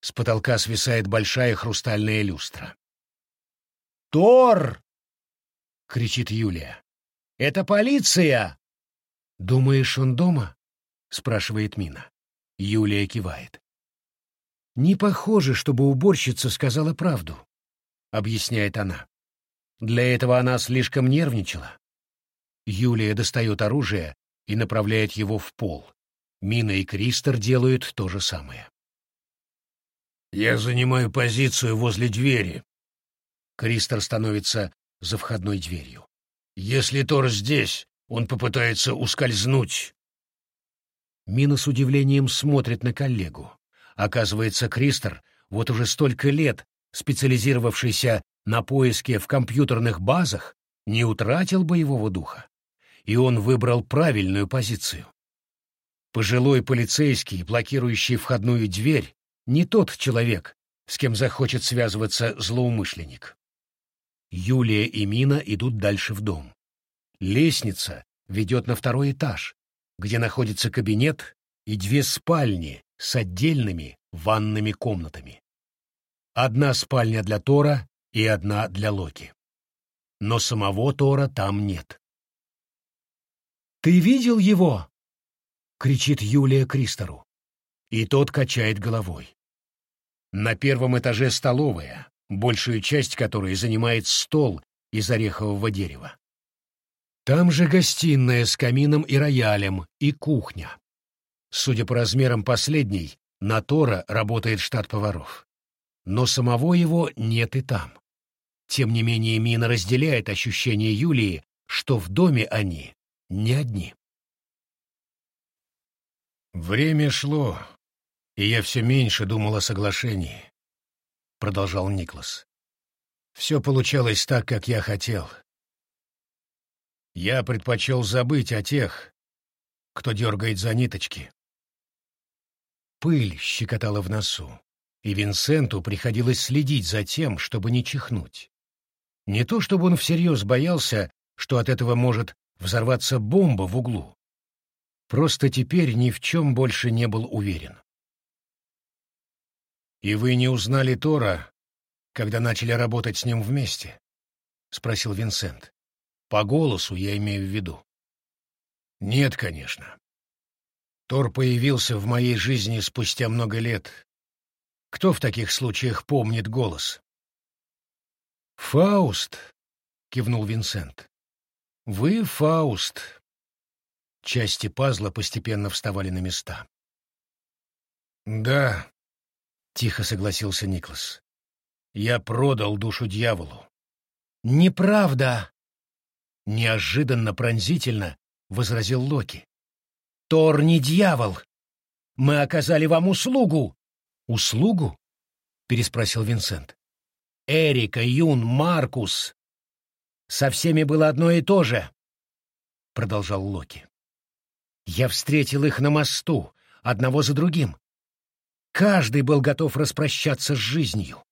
С потолка свисает большая хрустальная люстра. «Тор!» — кричит Юлия. «Это полиция!» «Думаешь, он дома?» — спрашивает Мина. Юлия кивает. «Не похоже, чтобы уборщица сказала правду», — объясняет она. Для этого она слишком нервничала. Юлия достает оружие и направляет его в пол. Мина и Кристер делают то же самое. «Я занимаю позицию возле двери». Кристер становится за входной дверью. «Если Тор здесь, он попытается ускользнуть». Мина с удивлением смотрит на коллегу. Оказывается, Кристер вот уже столько лет, специализировавшийся на поиске в компьютерных базах, не утратил боевого духа и он выбрал правильную позицию. Пожилой полицейский, блокирующий входную дверь, не тот человек, с кем захочет связываться злоумышленник. Юлия и Мина идут дальше в дом. Лестница ведет на второй этаж, где находится кабинет и две спальни с отдельными ванными комнатами. Одна спальня для Тора и одна для Локи. Но самого Тора там нет. «Ты видел его?» — кричит Юлия Кристору. И тот качает головой. На первом этаже столовая, большую часть которой занимает стол из орехового дерева. Там же гостиная с камином и роялем, и кухня. Судя по размерам последней, на Тора работает штат поваров. Но самого его нет и там. Тем не менее, Мина разделяет ощущение Юлии, что в доме они не одни. Время шло, и я все меньше думал о соглашении, — продолжал Никлас. Все получалось так, как я хотел. Я предпочел забыть о тех, кто дергает за ниточки. Пыль щекотала в носу, и Винсенту приходилось следить за тем, чтобы не чихнуть. Не то чтобы он всерьез боялся, что от этого может взорваться бомба в углу. Просто теперь ни в чем больше не был уверен. «И вы не узнали Тора, когда начали работать с ним вместе?» — спросил Винсент. По голосу я имею в виду. Нет, конечно. Тор появился в моей жизни спустя много лет. Кто в таких случаях помнит голос? «Фауст», — кивнул Винсент. «Вы Фауст». Части пазла постепенно вставали на места. «Да», — тихо согласился Никлас. «Я продал душу дьяволу». «Неправда!» Неожиданно пронзительно возразил Локи. Тор не дьявол. Мы оказали вам услугу. Услугу? переспросил Винсент. Эрика, Юн, Маркус. Со всеми было одно и то же, продолжал Локи. Я встретил их на мосту, одного за другим. Каждый был готов распрощаться с жизнью.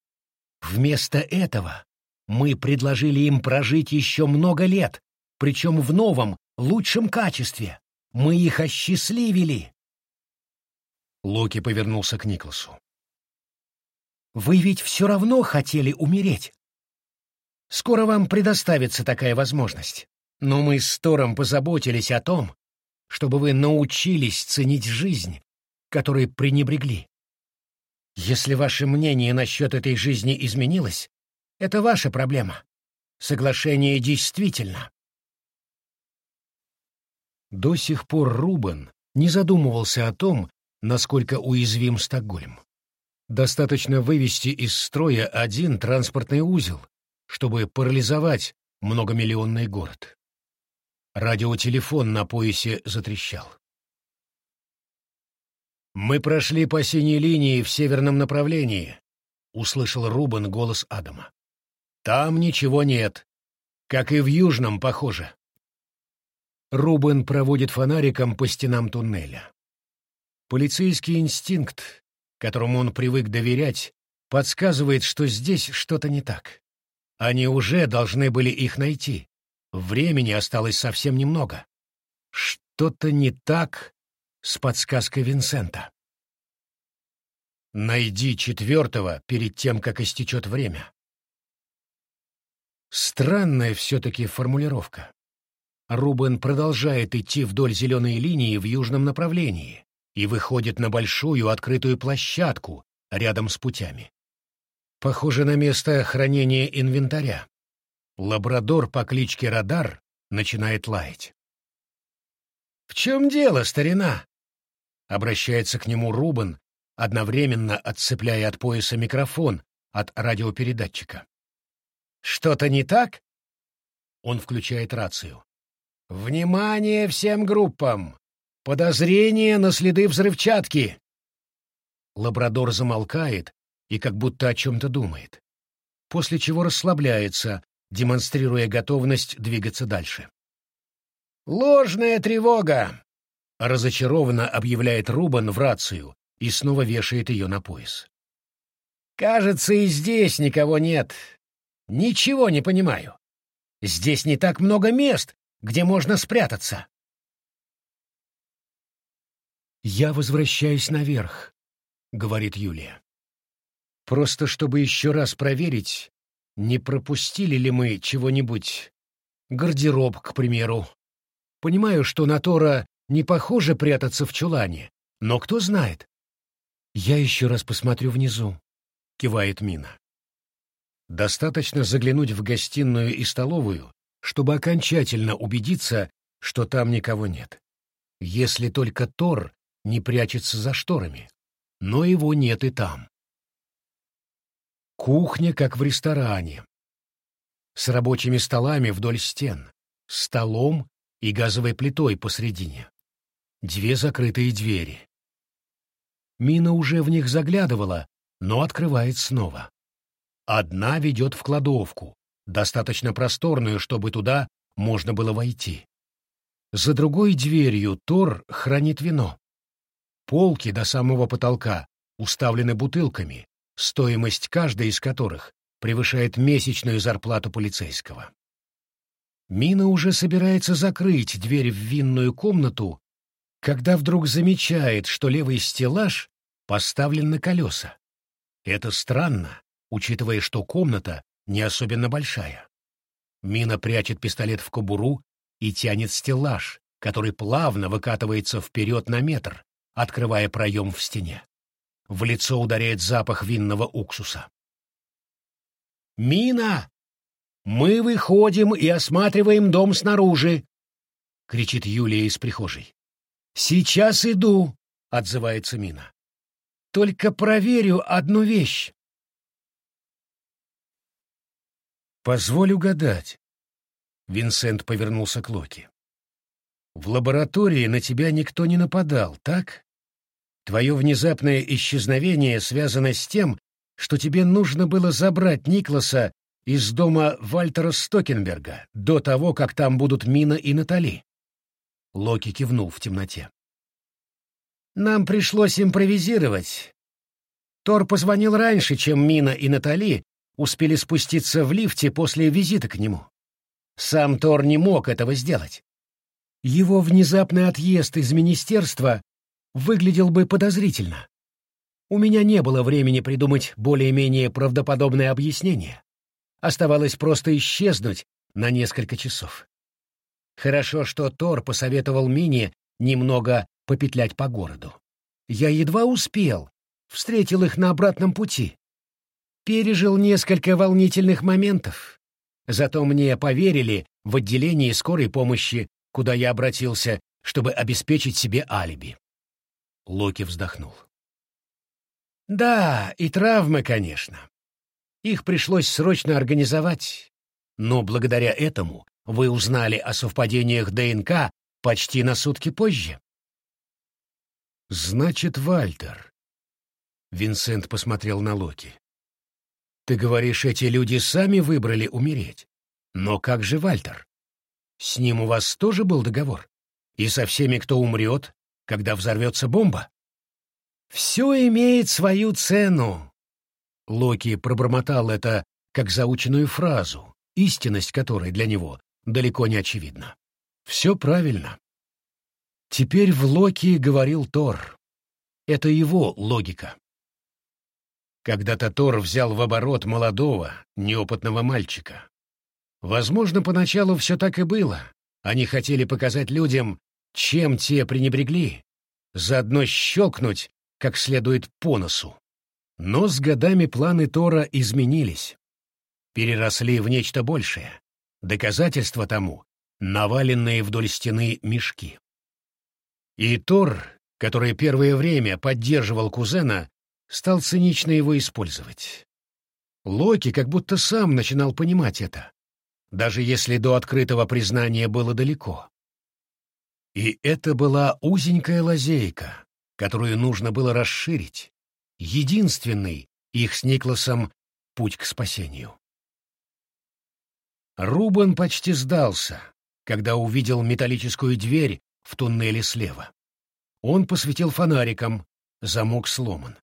Вместо этого мы предложили им прожить еще много лет, причем в новом, лучшем качестве. Мы их осчастливили. Локи повернулся к Никласу. Вы ведь все равно хотели умереть. Скоро вам предоставится такая возможность. Но мы с Тором позаботились о том, чтобы вы научились ценить жизнь, которой пренебрегли. Если ваше мнение насчет этой жизни изменилось, это ваша проблема. Соглашение действительно до сих пор Рубен не задумывался о том, насколько уязвим Стокгольм. Достаточно вывести из строя один транспортный узел, чтобы парализовать многомиллионный город. Радиотелефон на поясе затрещал. «Мы прошли по синей линии в северном направлении», — услышал Рубен голос Адама. «Там ничего нет. Как и в южном, похоже». Рубен проводит фонариком по стенам туннеля. Полицейский инстинкт, которому он привык доверять, подсказывает, что здесь что-то не так. Они уже должны были их найти. Времени осталось совсем немного. Что-то не так с подсказкой Винсента. Найди четвертого перед тем, как истечет время. Странная все-таки формулировка. Рубен продолжает идти вдоль зеленой линии в южном направлении и выходит на большую открытую площадку рядом с путями. Похоже на место хранения инвентаря. Лабрадор по кличке Радар начинает лаять. «В чем дело, старина?» Обращается к нему Рубен, одновременно отцепляя от пояса микрофон от радиопередатчика. «Что-то не так?» Он включает рацию. «Внимание всем группам! Подозрение на следы взрывчатки!» Лабрадор замолкает и как будто о чем-то думает, после чего расслабляется, демонстрируя готовность двигаться дальше. «Ложная тревога!» — разочарованно объявляет Рубан в рацию и снова вешает ее на пояс. «Кажется, и здесь никого нет. Ничего не понимаю. Здесь не так много мест, где можно спрятаться. «Я возвращаюсь наверх», — говорит Юлия. «Просто чтобы еще раз проверить, не пропустили ли мы чего-нибудь. Гардероб, к примеру. Понимаю, что на Тора не похоже прятаться в чулане, но кто знает. Я еще раз посмотрю внизу», — кивает Мина. Достаточно заглянуть в гостиную и столовую, чтобы окончательно убедиться, что там никого нет. Если только Тор не прячется за шторами, но его нет и там. Кухня, как в ресторане, с рабочими столами вдоль стен, столом и газовой плитой посредине. Две закрытые двери. Мина уже в них заглядывала, но открывает снова. Одна ведет в кладовку, достаточно просторную, чтобы туда можно было войти. За другой дверью Тор хранит вино. Полки до самого потолка уставлены бутылками, стоимость каждой из которых превышает месячную зарплату полицейского. Мина уже собирается закрыть дверь в винную комнату, когда вдруг замечает, что левый стеллаж поставлен на колеса. Это странно, учитывая, что комната не особенно большая. Мина прячет пистолет в кобуру и тянет стеллаж, который плавно выкатывается вперед на метр, открывая проем в стене. В лицо ударяет запах винного уксуса. «Мина! Мы выходим и осматриваем дом снаружи!» — кричит Юлия из прихожей. «Сейчас иду!» — отзывается Мина. «Только проверю одну вещь». «Позволь угадать». Винсент повернулся к Локи. «В лаборатории на тебя никто не нападал, так? Твое внезапное исчезновение связано с тем, что тебе нужно было забрать Никласа из дома Вальтера Стокенберга до того, как там будут Мина и Натали». Локи кивнул в темноте. «Нам пришлось импровизировать. Тор позвонил раньше, чем Мина и Натали успели спуститься в лифте после визита к нему. Сам Тор не мог этого сделать. Его внезапный отъезд из министерства выглядел бы подозрительно. У меня не было времени придумать более-менее правдоподобное объяснение. Оставалось просто исчезнуть на несколько часов. Хорошо, что Тор посоветовал Мине немного попетлять по городу. Я едва успел, встретил их на обратном пути пережил несколько волнительных моментов. Зато мне поверили в отделении скорой помощи, куда я обратился, чтобы обеспечить себе алиби. Локи вздохнул. Да, и травмы, конечно. Их пришлось срочно организовать, но благодаря этому вы узнали о совпадениях ДНК почти на сутки позже. Значит, Вальтер. Винсент посмотрел на Локи. Ты говоришь, эти люди сами выбрали умереть. Но как же Вальтер? С ним у вас тоже был договор? И со всеми, кто умрет, когда взорвется бомба? Все имеет свою цену. Локи пробормотал это как заученную фразу, истинность которой для него далеко не очевидна. Все правильно. Теперь в Локи говорил Тор. Это его логика. Когда-то Тор взял в оборот молодого, неопытного мальчика. Возможно, поначалу все так и было. Они хотели показать людям, чем те пренебрегли, заодно щелкнуть как следует по носу. Но с годами планы Тора изменились. Переросли в нечто большее. Доказательства тому — наваленные вдоль стены мешки. И Тор, который первое время поддерживал кузена, стал цинично его использовать. Локи как будто сам начинал понимать это, даже если до открытого признания было далеко. И это была узенькая лазейка, которую нужно было расширить, единственный их с Никласом путь к спасению. Рубен почти сдался, когда увидел металлическую дверь в туннеле слева. Он посветил фонариком, замок сломан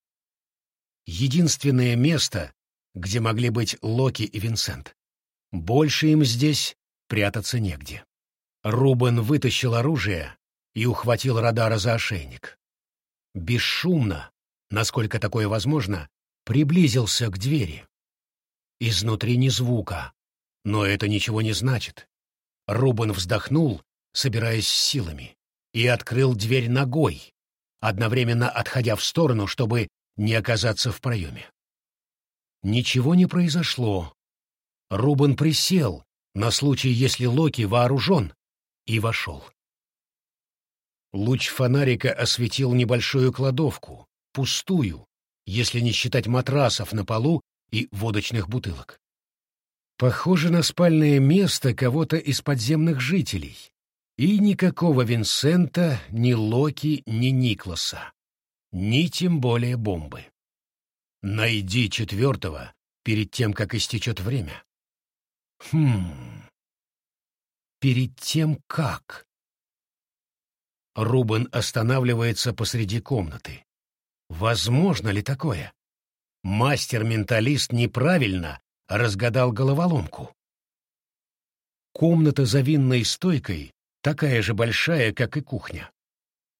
единственное место, где могли быть Локи и Винсент. Больше им здесь прятаться негде. Рубен вытащил оружие и ухватил радара за ошейник. Бесшумно, насколько такое возможно, приблизился к двери. Изнутри ни звука, но это ничего не значит. Рубен вздохнул, собираясь с силами, и открыл дверь ногой, одновременно отходя в сторону, чтобы не оказаться в проеме. Ничего не произошло. Рубен присел на случай, если Локи вооружен, и вошел. Луч фонарика осветил небольшую кладовку, пустую, если не считать матрасов на полу и водочных бутылок. Похоже на спальное место кого-то из подземных жителей. И никакого Винсента, ни Локи, ни Никласа ни тем более бомбы. Найди четвертого перед тем, как истечет время. Хм... Перед тем как? Рубен останавливается посреди комнаты. Возможно ли такое? Мастер-менталист неправильно разгадал головоломку. Комната за винной стойкой такая же большая, как и кухня.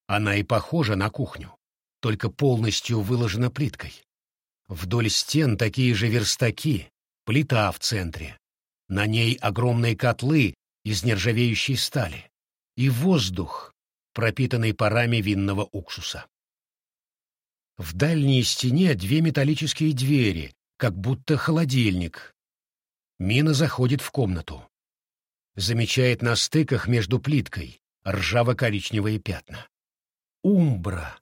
Она и похожа на кухню только полностью выложена плиткой. Вдоль стен такие же верстаки, плита в центре. На ней огромные котлы из нержавеющей стали. И воздух, пропитанный парами винного уксуса. В дальней стене две металлические двери, как будто холодильник. Мина заходит в комнату. Замечает на стыках между плиткой ржаво-коричневые пятна. Умбра.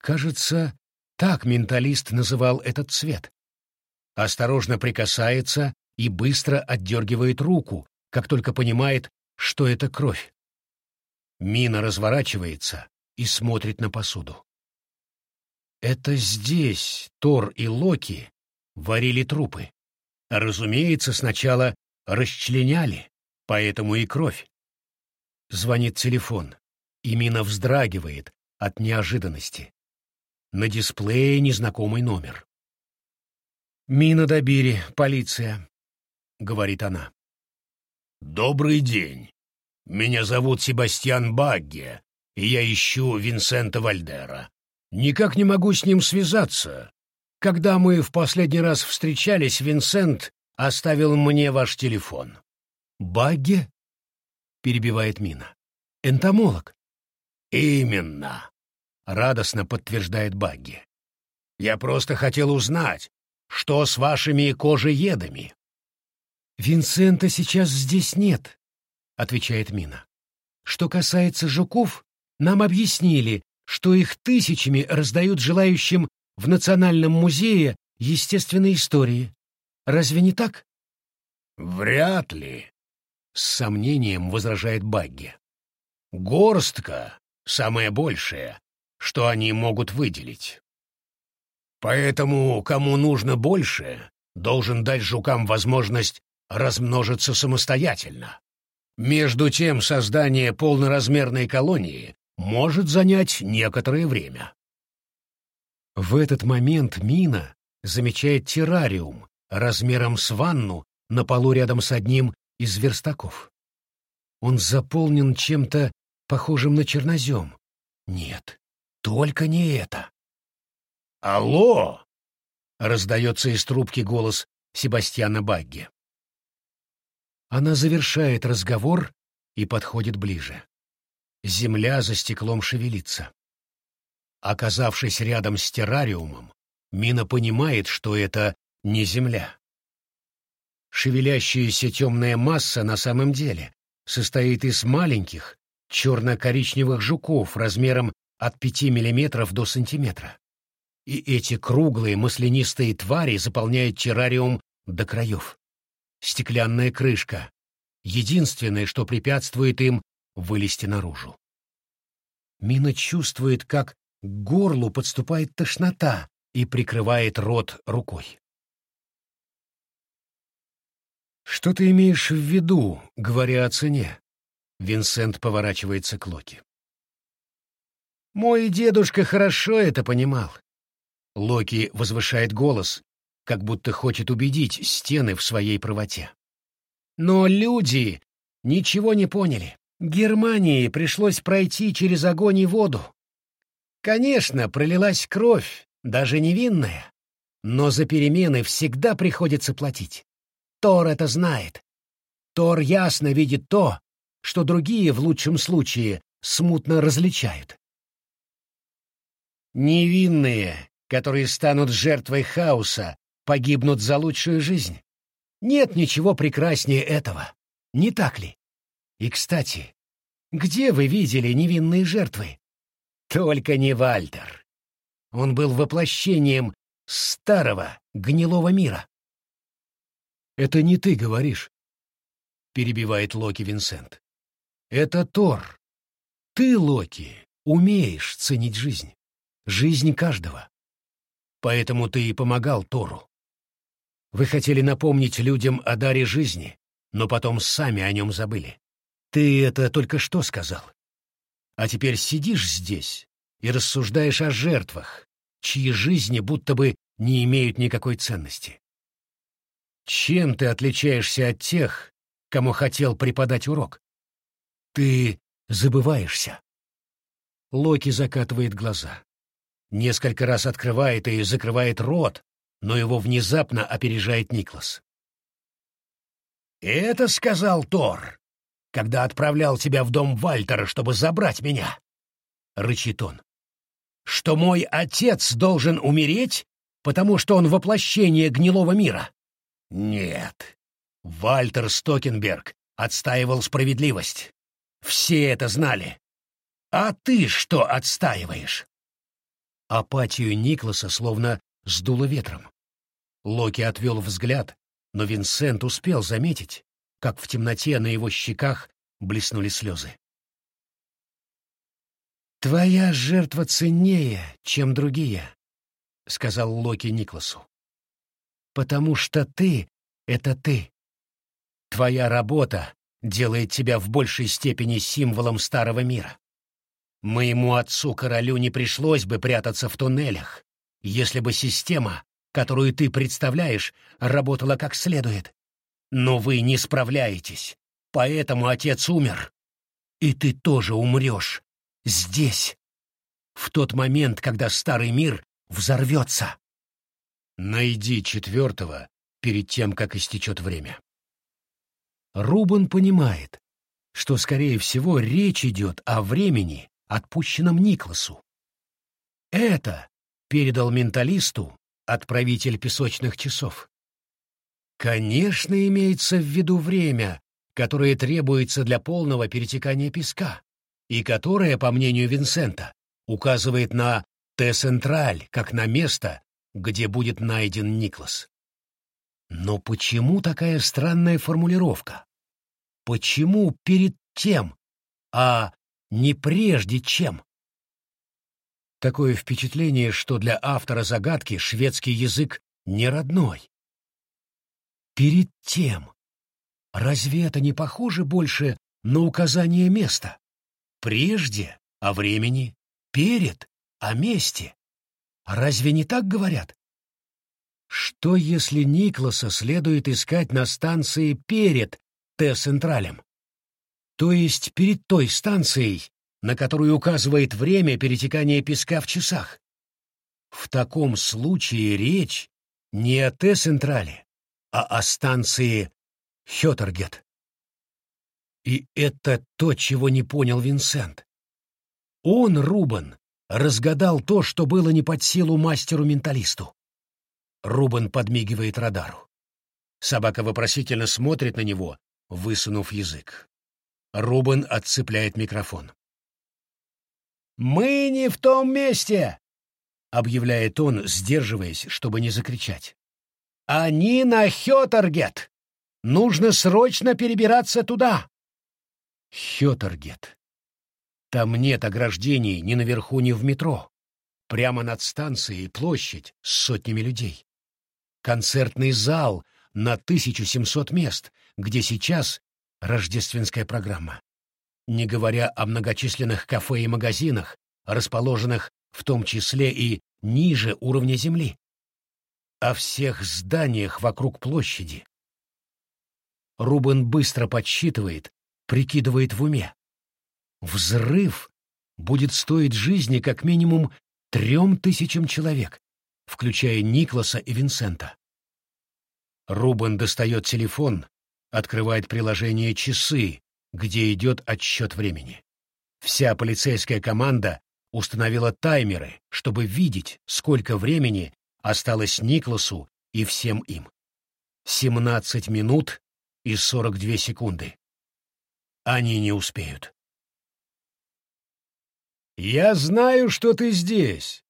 Кажется, так менталист называл этот цвет. Осторожно прикасается и быстро отдергивает руку, как только понимает, что это кровь. Мина разворачивается и смотрит на посуду. Это здесь Тор и Локи варили трупы. разумеется, сначала расчленяли, поэтому и кровь. Звонит телефон, и Мина вздрагивает от неожиданности. На дисплее незнакомый номер. «Мина Добири, полиция», — говорит она. «Добрый день. Меня зовут Себастьян Багге, и я ищу Винсента Вальдера. Никак не могу с ним связаться. Когда мы в последний раз встречались, Винсент оставил мне ваш телефон». «Багге?» — перебивает Мина. «Энтомолог». «Именно радостно подтверждает Багги. Я просто хотел узнать, что с вашими кожеедами. Винсента сейчас здесь нет, отвечает Мина. Что касается жуков, нам объяснили, что их тысячами раздают желающим в Национальном музее естественной истории. Разве не так? Вряд ли, с сомнением возражает Багги. Горстка, самое большее, что они могут выделить. Поэтому, кому нужно больше, должен дать жукам возможность размножиться самостоятельно. Между тем, создание полноразмерной колонии может занять некоторое время. В этот момент Мина замечает террариум размером с ванну на полу рядом с одним из верстаков. Он заполнен чем-то похожим на чернозем. Нет, только не это. «Алло!» — раздается из трубки голос Себастьяна Багги. Она завершает разговор и подходит ближе. Земля за стеклом шевелится. Оказавшись рядом с террариумом, Мина понимает, что это не земля. Шевелящаяся темная масса на самом деле состоит из маленьких черно-коричневых жуков размером от пяти миллиметров до сантиметра. И эти круглые маслянистые твари заполняют террариум до краев. Стеклянная крышка — единственное, что препятствует им вылезти наружу. Мина чувствует, как к горлу подступает тошнота и прикрывает рот рукой. «Что ты имеешь в виду, говоря о цене?» Винсент поворачивается к Локи. Мой дедушка хорошо это понимал. Локи возвышает голос, как будто хочет убедить стены в своей правоте. Но люди ничего не поняли. Германии пришлось пройти через огонь и воду. Конечно, пролилась кровь, даже невинная, но за перемены всегда приходится платить. Тор это знает. Тор ясно видит то, что другие, в лучшем случае, смутно различают. Невинные, которые станут жертвой хаоса, погибнут за лучшую жизнь. Нет ничего прекраснее этого. Не так ли? И, кстати, где вы видели невинные жертвы? Только не Вальтер. Он был воплощением старого гнилого мира. «Это не ты говоришь», — перебивает Локи Винсент. «Это Тор. Ты, Локи, умеешь ценить жизнь жизнь каждого. Поэтому ты и помогал Тору. Вы хотели напомнить людям о даре жизни, но потом сами о нем забыли. Ты это только что сказал. А теперь сидишь здесь и рассуждаешь о жертвах, чьи жизни будто бы не имеют никакой ценности. Чем ты отличаешься от тех, кому хотел преподать урок? Ты забываешься. Локи закатывает глаза. Несколько раз открывает и закрывает рот, но его внезапно опережает Никлас. Это сказал Тор, когда отправлял тебя в дом Вальтера, чтобы забрать меня, — рычит он. Что мой отец должен умереть, потому что он воплощение гнилого мира? Нет. Вальтер Стокенберг отстаивал справедливость. Все это знали. А ты что отстаиваешь? Апатию Никласа словно сдуло ветром. Локи отвел взгляд, но Винсент успел заметить, как в темноте на его щеках блеснули слезы. «Твоя жертва ценнее, чем другие», — сказал Локи Никласу. «Потому что ты — это ты. Твоя работа делает тебя в большей степени символом старого мира. Моему отцу-королю не пришлось бы прятаться в туннелях, если бы система, которую ты представляешь, работала как следует. Но вы не справляетесь, поэтому отец умер. И ты тоже умрешь. Здесь. В тот момент, когда старый мир взорвется. Найди четвертого перед тем, как истечет время. Рубен понимает, что, скорее всего, речь идет о времени, отпущенном Никласу. Это передал менталисту отправитель песочных часов. Конечно, имеется в виду время, которое требуется для полного перетекания песка, и которое, по мнению Винсента, указывает на Т-Централь как на место, где будет найден Никлас. Но почему такая странная формулировка? Почему перед тем, а не прежде чем? Такое впечатление, что для автора загадки шведский язык не родной. Перед тем. Разве это не похоже больше на указание места? Прежде — о времени, перед — о месте. Разве не так говорят? Что, если Никласа следует искать на станции перед Т-централем? То есть перед той станцией, на которую указывает время перетекания песка в часах? В таком случае речь не о Т-централе, а о станции Хётергет. И это то, чего не понял Винсент. Он, Рубен, разгадал то, что было не под силу мастеру-менталисту. Рубен подмигивает радару. Собака вопросительно смотрит на него, высунув язык. Рубен отцепляет микрофон. «Мы не в том месте!» — объявляет он, сдерживаясь, чтобы не закричать. «Они на Хёторгет! Нужно срочно перебираться туда!» Хёторгет. Там нет ограждений ни наверху, ни в метро. Прямо над станцией площадь с сотнями людей. Концертный зал на 1700 мест, где сейчас рождественская программа. Не говоря о многочисленных кафе и магазинах, расположенных в том числе и ниже уровня земли. О всех зданиях вокруг площади. Рубен быстро подсчитывает, прикидывает в уме. Взрыв будет стоить жизни как минимум трем тысячам человек включая Никласа и Винсента. Рубен достает телефон, открывает приложение «Часы», где идет отсчет времени. Вся полицейская команда установила таймеры, чтобы видеть, сколько времени осталось Никласу и всем им. 17 минут и 42 секунды. Они не успеют. «Я знаю, что ты здесь»,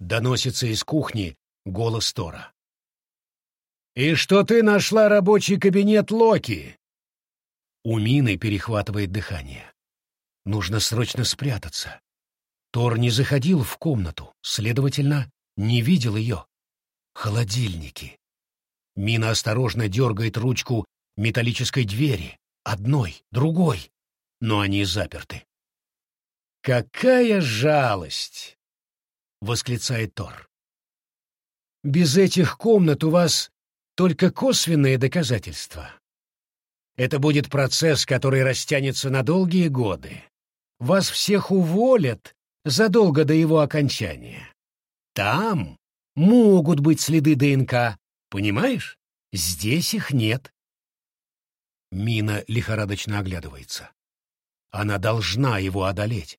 Доносится из кухни голос Тора. «И что ты нашла рабочий кабинет Локи?» У Мины перехватывает дыхание. Нужно срочно спрятаться. Тор не заходил в комнату, следовательно, не видел ее. Холодильники. Мина осторожно дергает ручку металлической двери, одной, другой, но они заперты. «Какая жалость!» восклицает Тор. Без этих комнат у вас только косвенные доказательства. Это будет процесс, который растянется на долгие годы. Вас всех уволят задолго до его окончания. Там могут быть следы ДНК, понимаешь? Здесь их нет. Мина лихорадочно оглядывается. Она должна его одолеть,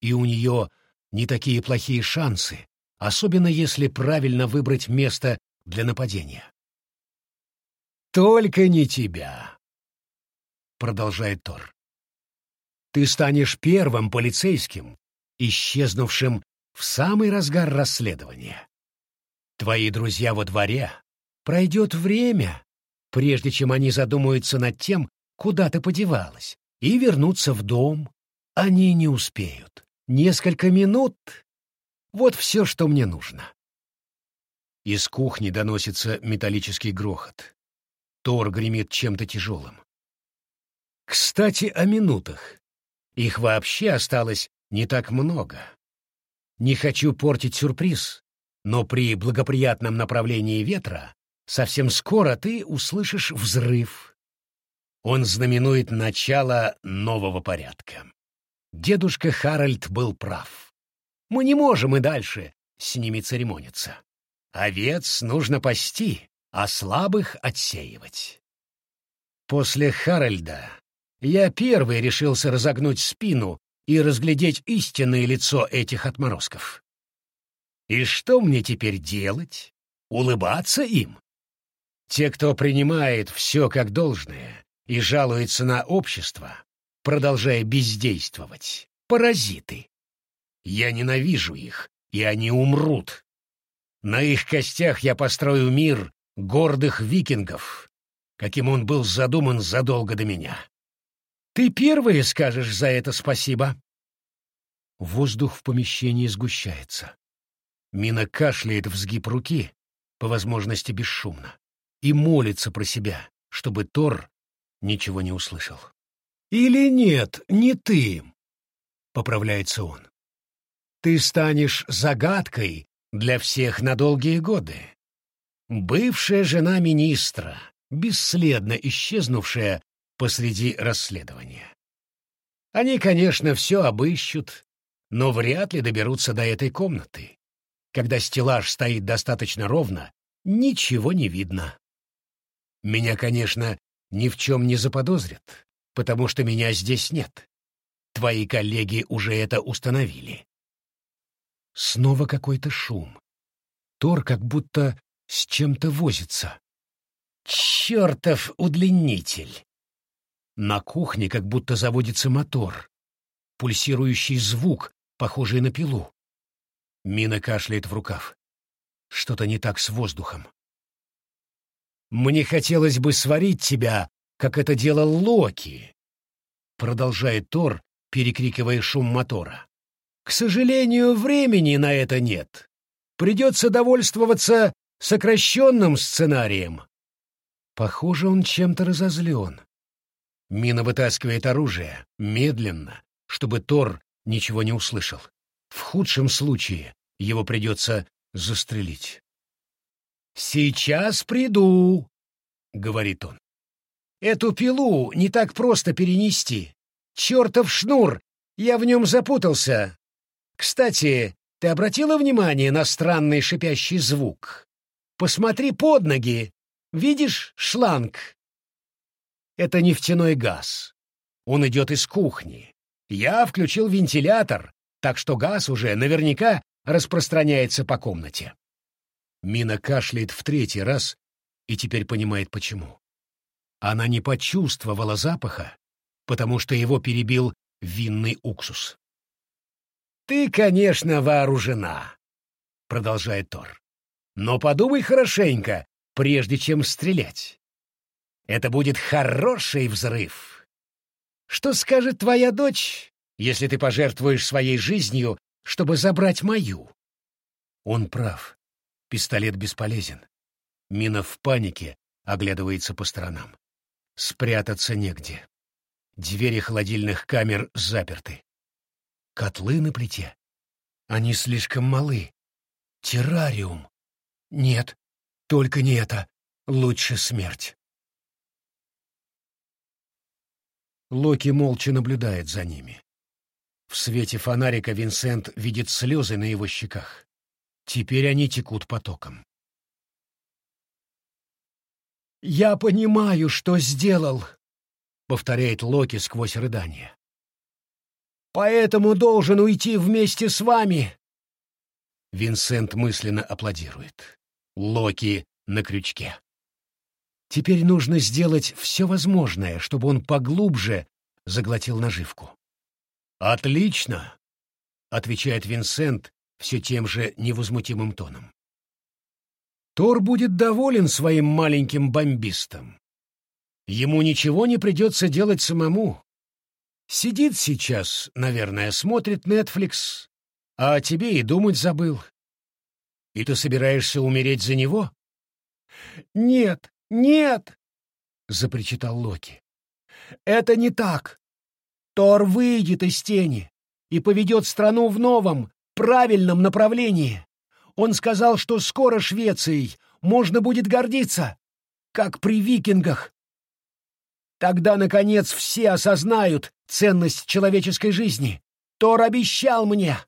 и у нее не такие плохие шансы, особенно если правильно выбрать место для нападения. «Только не тебя», — продолжает Тор. «Ты станешь первым полицейским, исчезнувшим в самый разгар расследования. Твои друзья во дворе пройдет время, прежде чем они задумаются над тем, куда ты подевалась, и вернуться в дом. Они не успеют. Несколько минут — вот все, что мне нужно. Из кухни доносится металлический грохот. Тор гремит чем-то тяжелым. Кстати, о минутах. Их вообще осталось не так много. Не хочу портить сюрприз, но при благоприятном направлении ветра совсем скоро ты услышишь взрыв. Он знаменует начало нового порядка. Дедушка Харальд был прав. Мы не можем и дальше с ними церемониться. Овец нужно пасти, а слабых отсеивать. После Харальда я первый решился разогнуть спину и разглядеть истинное лицо этих отморозков. И что мне теперь делать? Улыбаться им? Те, кто принимает все как должное и жалуется на общество, продолжая бездействовать, паразиты. Я ненавижу их, и они умрут. На их костях я построю мир гордых викингов, каким он был задуман задолго до меня. Ты первый скажешь за это спасибо. Воздух в помещении сгущается. Мина кашляет в сгиб руки, по возможности бесшумно, и молится про себя, чтобы Тор ничего не услышал. «Или нет, не ты», — поправляется он. «Ты станешь загадкой для всех на долгие годы. Бывшая жена министра, бесследно исчезнувшая посреди расследования. Они, конечно, все обыщут, но вряд ли доберутся до этой комнаты. Когда стеллаж стоит достаточно ровно, ничего не видно. Меня, конечно, ни в чем не заподозрят, потому что меня здесь нет. Твои коллеги уже это установили. Снова какой-то шум. Тор как будто с чем-то возится. Чертов удлинитель! На кухне как будто заводится мотор. Пульсирующий звук, похожий на пилу. Мина кашляет в рукав. Что-то не так с воздухом. «Мне хотелось бы сварить тебя, как это делал Локи», — продолжает Тор, перекрикивая шум мотора. «К сожалению, времени на это нет. Придется довольствоваться сокращенным сценарием». Похоже, он чем-то разозлен. Мина вытаскивает оружие, медленно, чтобы Тор ничего не услышал. В худшем случае его придется застрелить. «Сейчас приду», — говорит он. «Эту пилу не так просто перенести. Чертов шнур! Я в нем запутался. Кстати, ты обратила внимание на странный шипящий звук? Посмотри под ноги. Видишь шланг? Это нефтяной газ. Он идет из кухни. Я включил вентилятор, так что газ уже наверняка распространяется по комнате. Мина кашляет в третий раз и теперь понимает почему. Она не почувствовала запаха, потому что его перебил винный уксус. «Ты, конечно, вооружена», — продолжает Тор. «Но подумай хорошенько, прежде чем стрелять. Это будет хороший взрыв. Что скажет твоя дочь, если ты пожертвуешь своей жизнью, чтобы забрать мою. Он прав. Пистолет бесполезен. Мина в панике оглядывается по сторонам. Спрятаться негде. Двери холодильных камер заперты. Котлы на плите. Они слишком малы. Террариум. Нет, только не это. Лучше смерть. Локи молча наблюдает за ними. В свете фонарика Винсент видит слезы на его щеках. Теперь они текут потоком. «Я понимаю, что сделал», повторяет Локи сквозь рыдание. «Поэтому должен уйти вместе с вами!» Винсент мысленно аплодирует. Локи на крючке. Теперь нужно сделать все возможное, чтобы он поглубже заглотил наживку. «Отлично!» — отвечает Винсент все тем же невозмутимым тоном. Тор будет доволен своим маленьким бомбистом. Ему ничего не придется делать самому. Сидит сейчас, наверное, смотрит Netflix, а о тебе и думать забыл. И ты собираешься умереть за него? Нет, нет, запричитал Локи. Это не так. Тор выйдет из тени и поведет страну в новом, правильном направлении. Он сказал, что скоро Швецией можно будет гордиться, как при викингах. Тогда, наконец, все осознают ценность человеческой жизни. Тор обещал мне.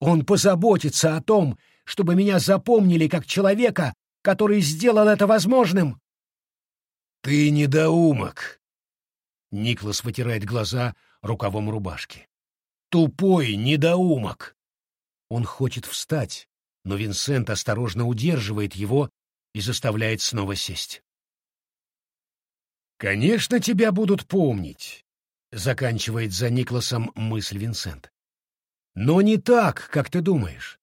Он позаботится о том, чтобы меня запомнили как человека, который сделал это возможным. «Ты недоумок!» Никлас вытирает глаза рукавом рубашки. «Тупой недоумок!» Он хочет встать, но Винсент осторожно удерживает его и заставляет снова сесть. «Конечно, тебя будут помнить», — заканчивает за Никласом мысль Винсент. «Но не так, как ты думаешь.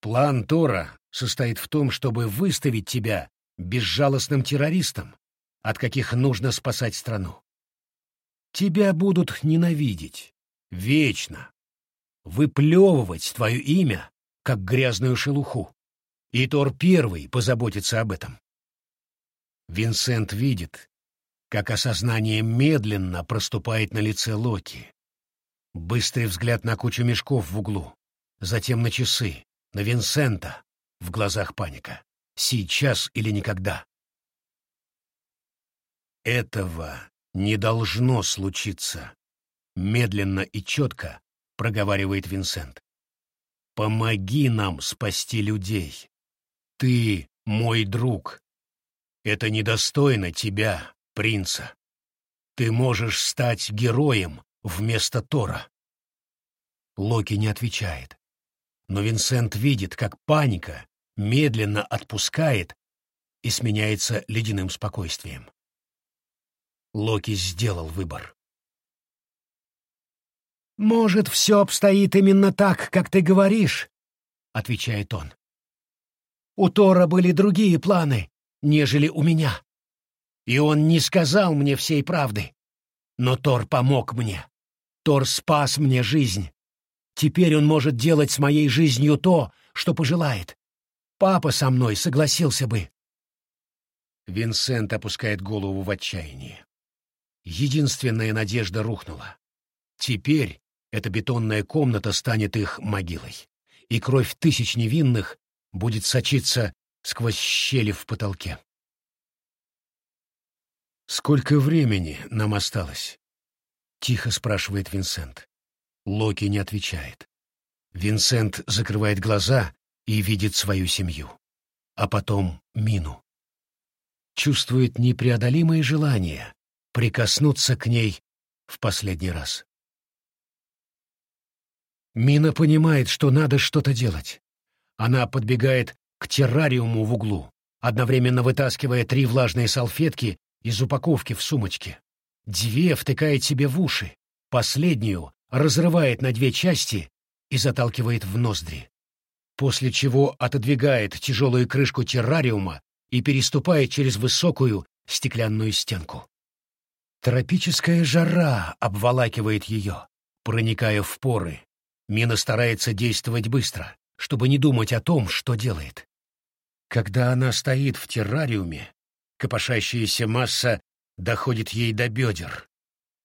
План Тора состоит в том, чтобы выставить тебя безжалостным террористом, от каких нужно спасать страну. Тебя будут ненавидеть, вечно, выплевывать твое имя, как грязную шелуху. И Тор первый позаботится об этом. Винсент видит, как осознание медленно проступает на лице Локи. Быстрый взгляд на кучу мешков в углу, затем на часы, на Винсента, в глазах паника. Сейчас или никогда. Этого не должно случиться. Медленно и четко проговаривает Винсент. Помоги нам спасти людей. Ты мой друг. Это недостойно тебя, принца. Ты можешь стать героем вместо Тора. Локи не отвечает. Но Винсент видит, как паника медленно отпускает и сменяется ледяным спокойствием. Локи сделал выбор. «Может, все обстоит именно так, как ты говоришь», — отвечает он. «У Тора были другие планы, нежели у меня и он не сказал мне всей правды. Но Тор помог мне. Тор спас мне жизнь. Теперь он может делать с моей жизнью то, что пожелает. Папа со мной согласился бы. Винсент опускает голову в отчаянии. Единственная надежда рухнула. Теперь эта бетонная комната станет их могилой, и кровь тысяч невинных будет сочиться сквозь щели в потолке. «Сколько времени нам осталось?» — тихо спрашивает Винсент. Локи не отвечает. Винсент закрывает глаза и видит свою семью. А потом Мину. Чувствует непреодолимое желание прикоснуться к ней в последний раз. Мина понимает, что надо что-то делать. Она подбегает к террариуму в углу, одновременно вытаскивая три влажные салфетки из упаковки в сумочке. Две втыкает себе в уши, последнюю разрывает на две части и заталкивает в ноздри. После чего отодвигает тяжелую крышку террариума и переступает через высокую стеклянную стенку. Тропическая жара обволакивает ее, проникая в поры. Мина старается действовать быстро, чтобы не думать о том, что делает. Когда она стоит в террариуме, Копошащаяся масса доходит ей до бедер.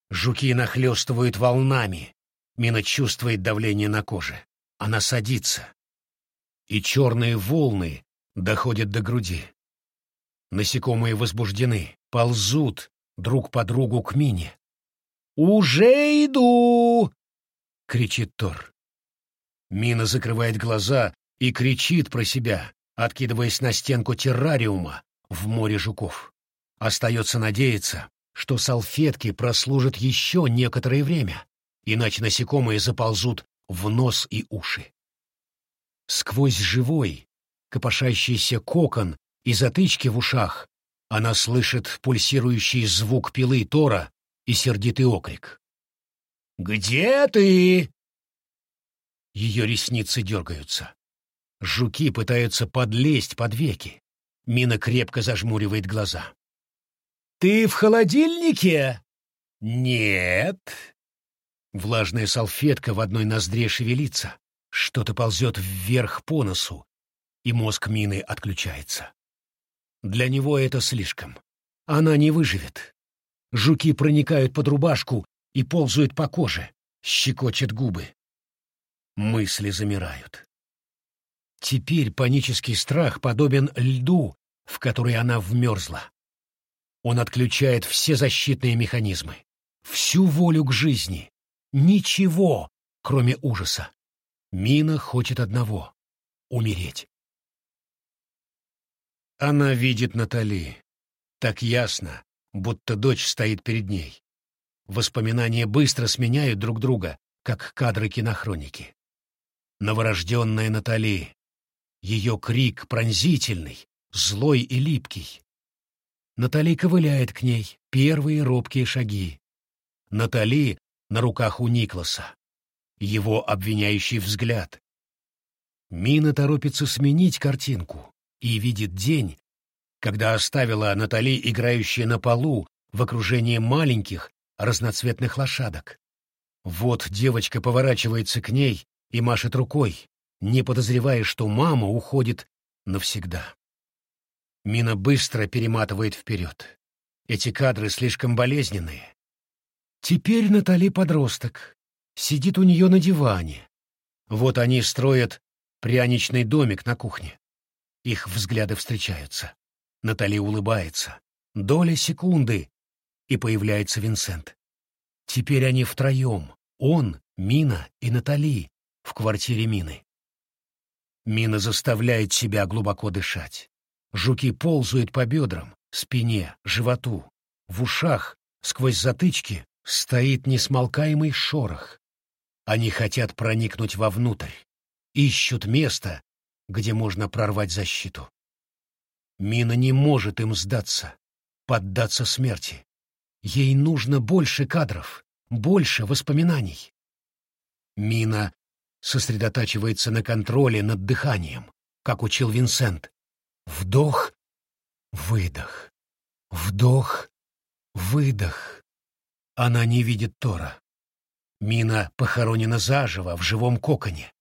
Жуки нахлестывают волнами. Мина чувствует давление на коже. Она садится. И черные волны доходят до груди. Насекомые возбуждены, ползут друг по другу к Мине. «Уже иду!» — кричит Тор. Мина закрывает глаза и кричит про себя, откидываясь на стенку террариума, в море жуков. Остается надеяться, что салфетки прослужат еще некоторое время, иначе насекомые заползут в нос и уши. Сквозь живой, копошащийся кокон и затычки в ушах она слышит пульсирующий звук пилы Тора и сердитый окрик. «Где ты?» Ее ресницы дергаются. Жуки пытаются подлезть под веки. Мина крепко зажмуривает глаза. «Ты в холодильнике?» «Нет». Влажная салфетка в одной ноздре шевелится. Что-то ползет вверх по носу, и мозг Мины отключается. Для него это слишком. Она не выживет. Жуки проникают под рубашку и ползают по коже, щекочет губы. Мысли замирают. Теперь панический страх подобен льду, в который она вмерзла. Он отключает все защитные механизмы, всю волю к жизни. Ничего, кроме ужаса. Мина хочет одного — умереть. Она видит Натали. Так ясно, будто дочь стоит перед ней. Воспоминания быстро сменяют друг друга, как кадры кинохроники. Новорожденная Натали. Ее крик пронзительный, злой и липкий. Натали ковыляет к ней, первые робкие шаги. Натали на руках у Никласа. Его обвиняющий взгляд. Мина торопится сменить картинку и видит день, когда оставила Натали, играющая на полу в окружении маленьких разноцветных лошадок. Вот девочка поворачивается к ней и машет рукой, не подозревая, что мама уходит навсегда. Мина быстро перематывает вперед. Эти кадры слишком болезненные. Теперь Натали подросток. Сидит у нее на диване. Вот они строят пряничный домик на кухне. Их взгляды встречаются. Натали улыбается. Доля секунды, и появляется Винсент. Теперь они втроем. Он, Мина и Натали в квартире Мины. Мина заставляет себя глубоко дышать. Жуки ползают по бедрам, спине, животу. В ушах, сквозь затычки, стоит несмолкаемый шорох. Они хотят проникнуть вовнутрь. Ищут место, где можно прорвать защиту. Мина не может им сдаться, поддаться смерти. Ей нужно больше кадров, больше воспоминаний. Мина сосредотачивается на контроле над дыханием, как учил Винсент. Вдох, выдох, вдох, выдох. Она не видит Тора. Мина похоронена заживо в живом коконе,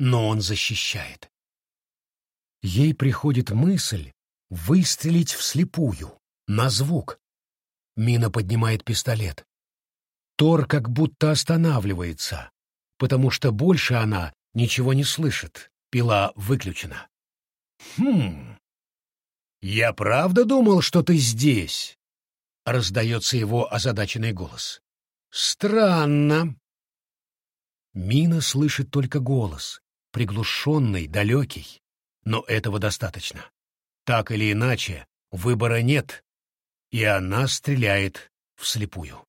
но он защищает. Ей приходит мысль выстрелить вслепую, на звук. Мина поднимает пистолет. Тор как будто останавливается, потому что больше она ничего не слышит, пила выключена. «Хм, я правда думал, что ты здесь?» — раздается его озадаченный голос. «Странно». Мина слышит только голос, приглушенный, далекий, но этого достаточно. Так или иначе, выбора нет, и она стреляет вслепую.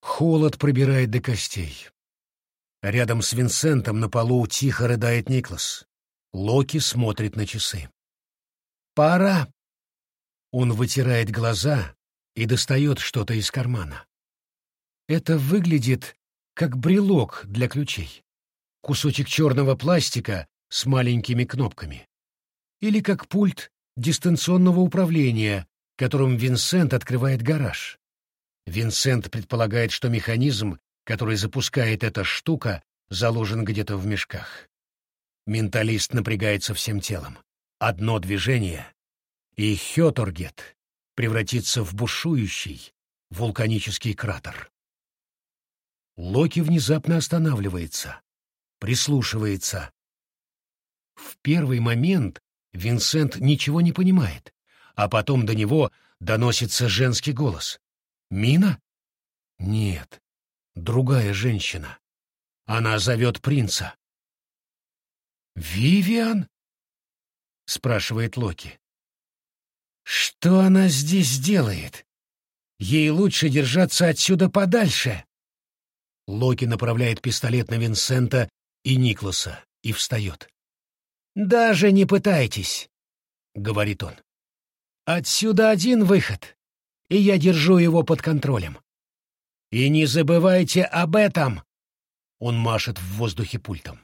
Холод пробирает до костей. Рядом с Винсентом на полу тихо рыдает Никлас. Локи смотрит на часы. «Пора!» Он вытирает глаза и достает что-то из кармана. Это выглядит как брелок для ключей. Кусочек черного пластика с маленькими кнопками или как пульт дистанционного управления, которым Винсент открывает гараж. Винсент предполагает, что механизм, который запускает эта штука, заложен где-то в мешках. Менталист напрягается всем телом. Одно движение, и Хёторгет превратится в бушующий вулканический кратер. Локи внезапно останавливается, прислушивается. В первый момент Винсент ничего не понимает, а потом до него доносится женский голос. «Мина?» «Нет, другая женщина. Она зовет принца». «Вивиан?» — спрашивает Локи. Что она здесь делает? Ей лучше держаться отсюда подальше. Локи направляет пистолет на Винсента и Никласа и встает. «Даже не пытайтесь», — говорит он. «Отсюда один выход, и я держу его под контролем. И не забывайте об этом!» Он машет в воздухе пультом.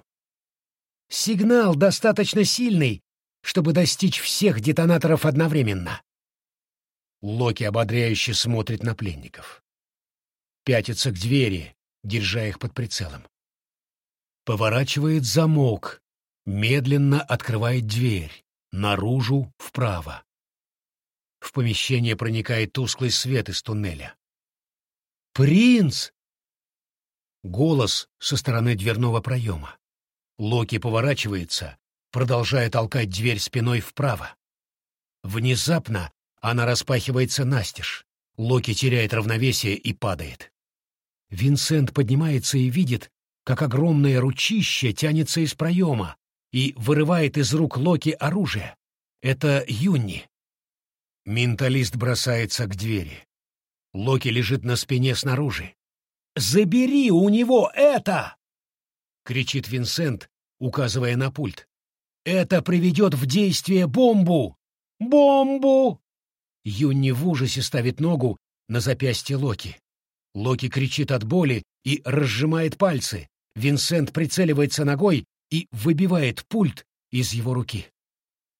«Сигнал достаточно сильный, чтобы достичь всех детонаторов одновременно». Локи ободряюще смотрит на пленников. Пятится к двери, держа их под прицелом. Поворачивает замок, медленно открывает дверь, наружу, вправо. В помещение проникает тусклый свет из туннеля. «Принц!» Голос со стороны дверного проема. Локи поворачивается, продолжая толкать дверь спиной вправо. Внезапно она распахивается настежь. Локи теряет равновесие и падает. Винсент поднимается и видит, как огромное ручище тянется из проема и вырывает из рук Локи оружие. Это Юнни. Менталист бросается к двери. Локи лежит на спине снаружи. «Забери у него это!» — кричит Винсент, указывая на пульт. «Это приведет в действие бомбу! Бомбу!» Юнни в ужасе ставит ногу на запястье Локи. Локи кричит от боли и разжимает пальцы. Винсент прицеливается ногой и выбивает пульт из его руки.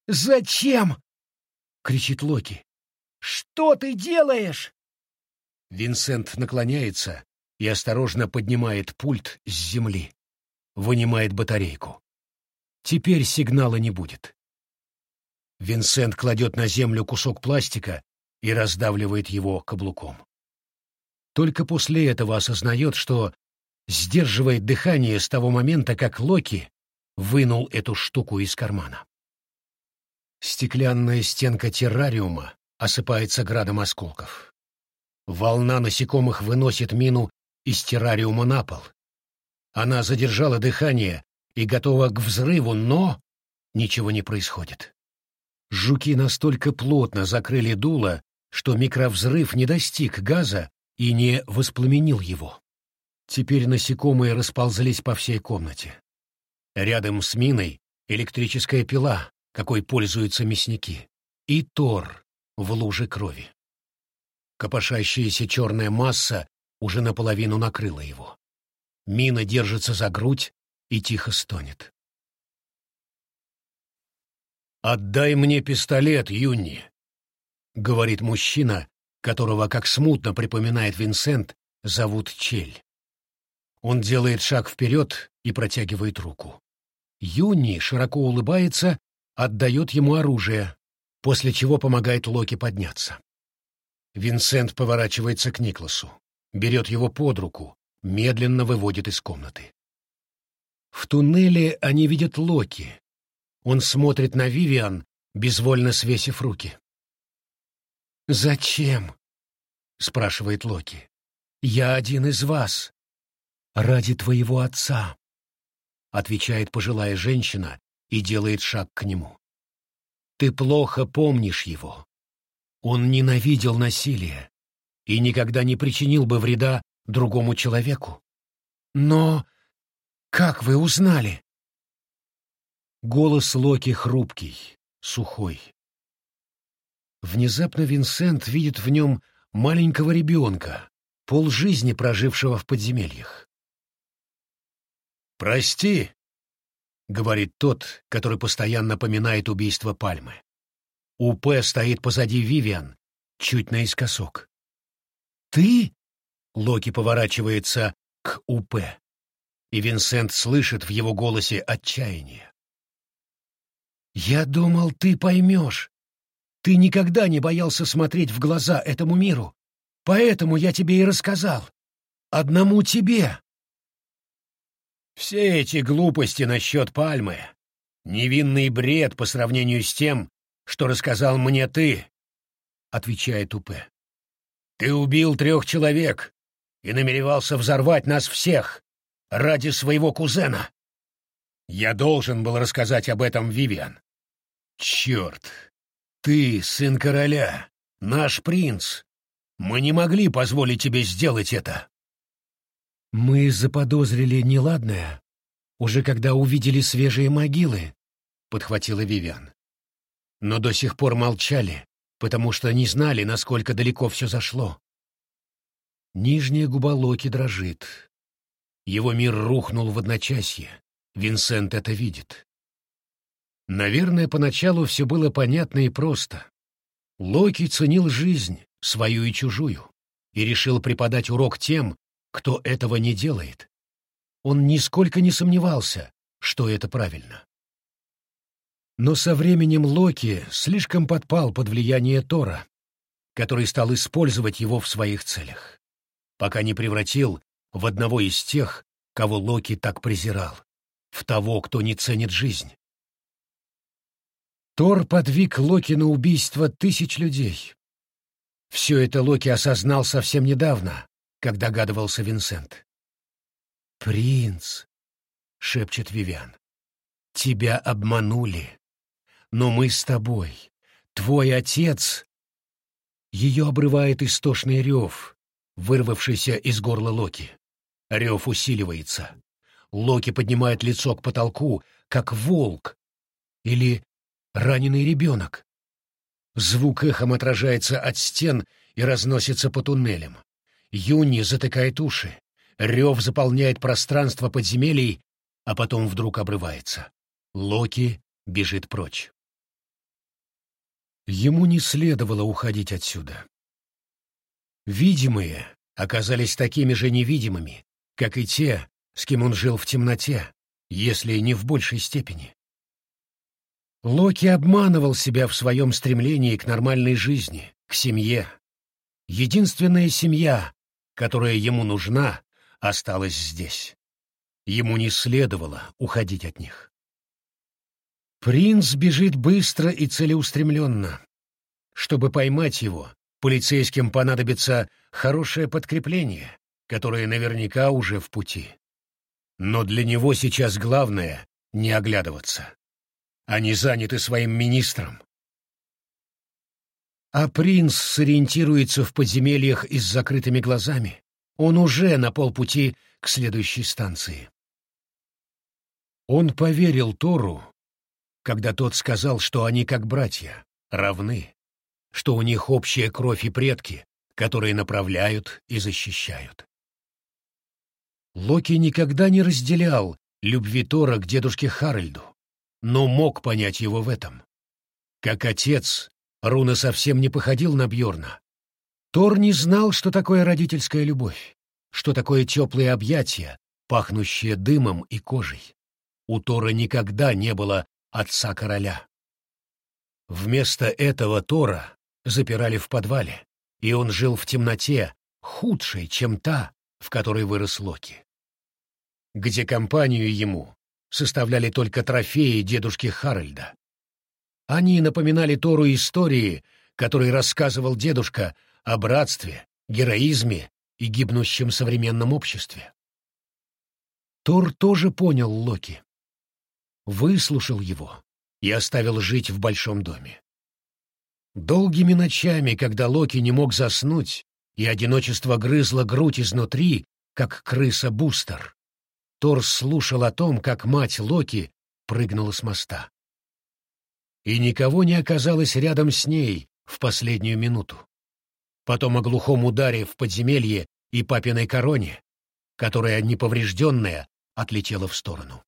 «Зачем?» — кричит Локи. «Что ты делаешь?» Винсент наклоняется и осторожно поднимает пульт с земли. Вынимает батарейку. Теперь сигнала не будет. Винсент кладет на землю кусок пластика и раздавливает его каблуком. Только после этого осознает, что сдерживает дыхание с того момента, как Локи вынул эту штуку из кармана. Стеклянная стенка террариума осыпается градом осколков. Волна насекомых выносит мину из террариума на пол. Она задержала дыхание и готова к взрыву, но ничего не происходит. Жуки настолько плотно закрыли дуло, что микровзрыв не достиг газа и не воспламенил его. Теперь насекомые расползлись по всей комнате. Рядом с миной электрическая пила, какой пользуются мясники, и тор в луже крови. Копошащаяся черная масса уже наполовину накрыла его. Мина держится за грудь и тихо стонет. «Отдай мне пистолет, Юнни», — говорит мужчина, которого, как смутно припоминает Винсент, зовут Чель. Он делает шаг вперед и протягивает руку. Юни широко улыбается, отдает ему оружие, после чего помогает Локи подняться. Винсент поворачивается к Никласу, берет его под руку, медленно выводит из комнаты. В туннеле они видят Локи. Он смотрит на Вивиан, безвольно свесив руки. «Зачем?» — спрашивает Локи. «Я один из вас. Ради твоего отца», — отвечает пожилая женщина и делает шаг к нему. «Ты плохо помнишь его. Он ненавидел насилие и никогда не причинил бы вреда другому человеку. Но как вы узнали?» Голос Локи хрупкий, сухой. Внезапно Винсент видит в нем маленького ребенка, полжизни прожившего в подземельях. «Прости», — говорит тот, который постоянно поминает убийство Пальмы. УП стоит позади Вивиан, чуть наискосок. «Ты?» — Локи поворачивается к УП, и Винсент слышит в его голосе отчаяние. «Я думал, ты поймешь. Ты никогда не боялся смотреть в глаза этому миру, поэтому я тебе и рассказал. Одному тебе. Все эти глупости насчет пальмы — невинный бред по сравнению с тем, что рассказал мне ты, — отвечает Упе. Ты убил трех человек и намеревался взорвать нас всех ради своего кузена. Я должен был рассказать об этом Вивиан. Черт, Ты сын короля, наш принц. Мы не могли позволить тебе сделать это. Мы заподозрили неладное, уже когда увидели свежие могилы, — подхватила Вивиан. Но до сих пор молчали, потому что не знали, насколько далеко все зашло. Нижняя губа Локи дрожит. Его мир рухнул в одночасье. Винсент это видит. Наверное, поначалу все было понятно и просто. Локи ценил жизнь, свою и чужую, и решил преподать урок тем, кто этого не делает. Он нисколько не сомневался, что это правильно. Но со временем Локи слишком подпал под влияние Тора, который стал использовать его в своих целях, пока не превратил в одного из тех, кого Локи так презирал, в того, кто не ценит жизнь. Тор подвиг Локи на убийство тысяч людей. Все это Локи осознал совсем недавно, как догадывался Винсент. «Принц», — шепчет Вивиан, — «тебя обманули, но мы с тобой. Твой отец...» Ее обрывает истошный рев, вырвавшийся из горла Локи. Рев усиливается. Локи поднимает лицо к потолку, как волк или раненый ребенок. Звук эхом отражается от стен и разносится по туннелям. Юни затыкает уши. Рев заполняет пространство подземелий, а потом вдруг обрывается. Локи бежит прочь. Ему не следовало уходить отсюда. Видимые оказались такими же невидимыми, как и те, с кем он жил в темноте, если не в большей степени. Локи обманывал себя в своем стремлении к нормальной жизни, к семье. Единственная семья, которая ему нужна, осталась здесь. Ему не следовало уходить от них. Принц бежит быстро и целеустремленно. Чтобы поймать его, полицейским понадобится хорошее подкрепление, которое наверняка уже в пути. Но для него сейчас главное — не оглядываться. Они заняты своим министром. А принц сориентируется в подземельях и с закрытыми глазами. Он уже на полпути к следующей станции. Он поверил Тору, когда тот сказал, что они как братья, равны, что у них общая кровь и предки, которые направляют и защищают. Локи никогда не разделял любви Тора к дедушке Харальду, но мог понять его в этом. Как отец, Руна совсем не походил на Бьорна. Тор не знал, что такое родительская любовь, что такое теплые объятия, пахнущие дымом и кожей. У Тора никогда не было отца короля. Вместо этого Тора запирали в подвале, и он жил в темноте, худшей, чем та, в которой вырос Локи. Где компанию ему составляли только трофеи дедушки Харальда. Они напоминали Тору истории, которые рассказывал дедушка о братстве, героизме и гибнущем современном обществе. Тор тоже понял Локи. Выслушал его и оставил жить в большом доме. Долгими ночами, когда Локи не мог заснуть, и одиночество грызло грудь изнутри, как крыса-бустер. Тор слушал о том, как мать Локи прыгнула с моста. И никого не оказалось рядом с ней в последнюю минуту. Потом о глухом ударе в подземелье и папиной короне, которая, неповрежденная, отлетела в сторону.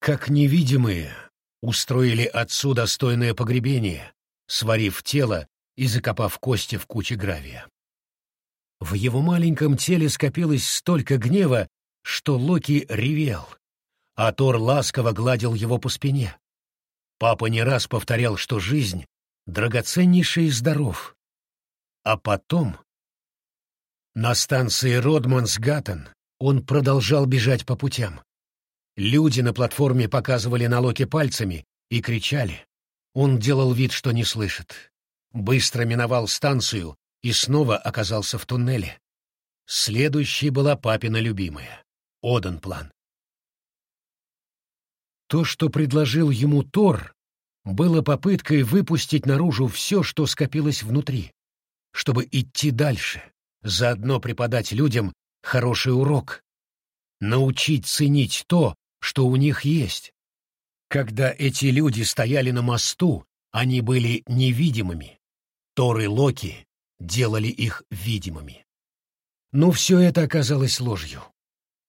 Как невидимые, устроили отцу достойное погребение, сварив тело и закопав кости в куче гравия. В его маленьком теле скопилось столько гнева, что Локи ревел, а Тор ласково гладил его по спине. Папа не раз повторял, что жизнь драгоценнейший из даров. А потом... На станции Родмансгаттен он продолжал бежать по путям. Люди на платформе показывали на Локи пальцами и кричали. Он делал вид, что не слышит. Быстро миновал станцию и снова оказался в туннеле. Следующей была папина любимая — Оденплан. То, что предложил ему Тор, было попыткой выпустить наружу все, что скопилось внутри, чтобы идти дальше, заодно преподать людям хороший урок, научить ценить то, что у них есть. Когда эти люди стояли на мосту, они были невидимыми. Тор и Локи делали их видимыми. Но все это оказалось ложью.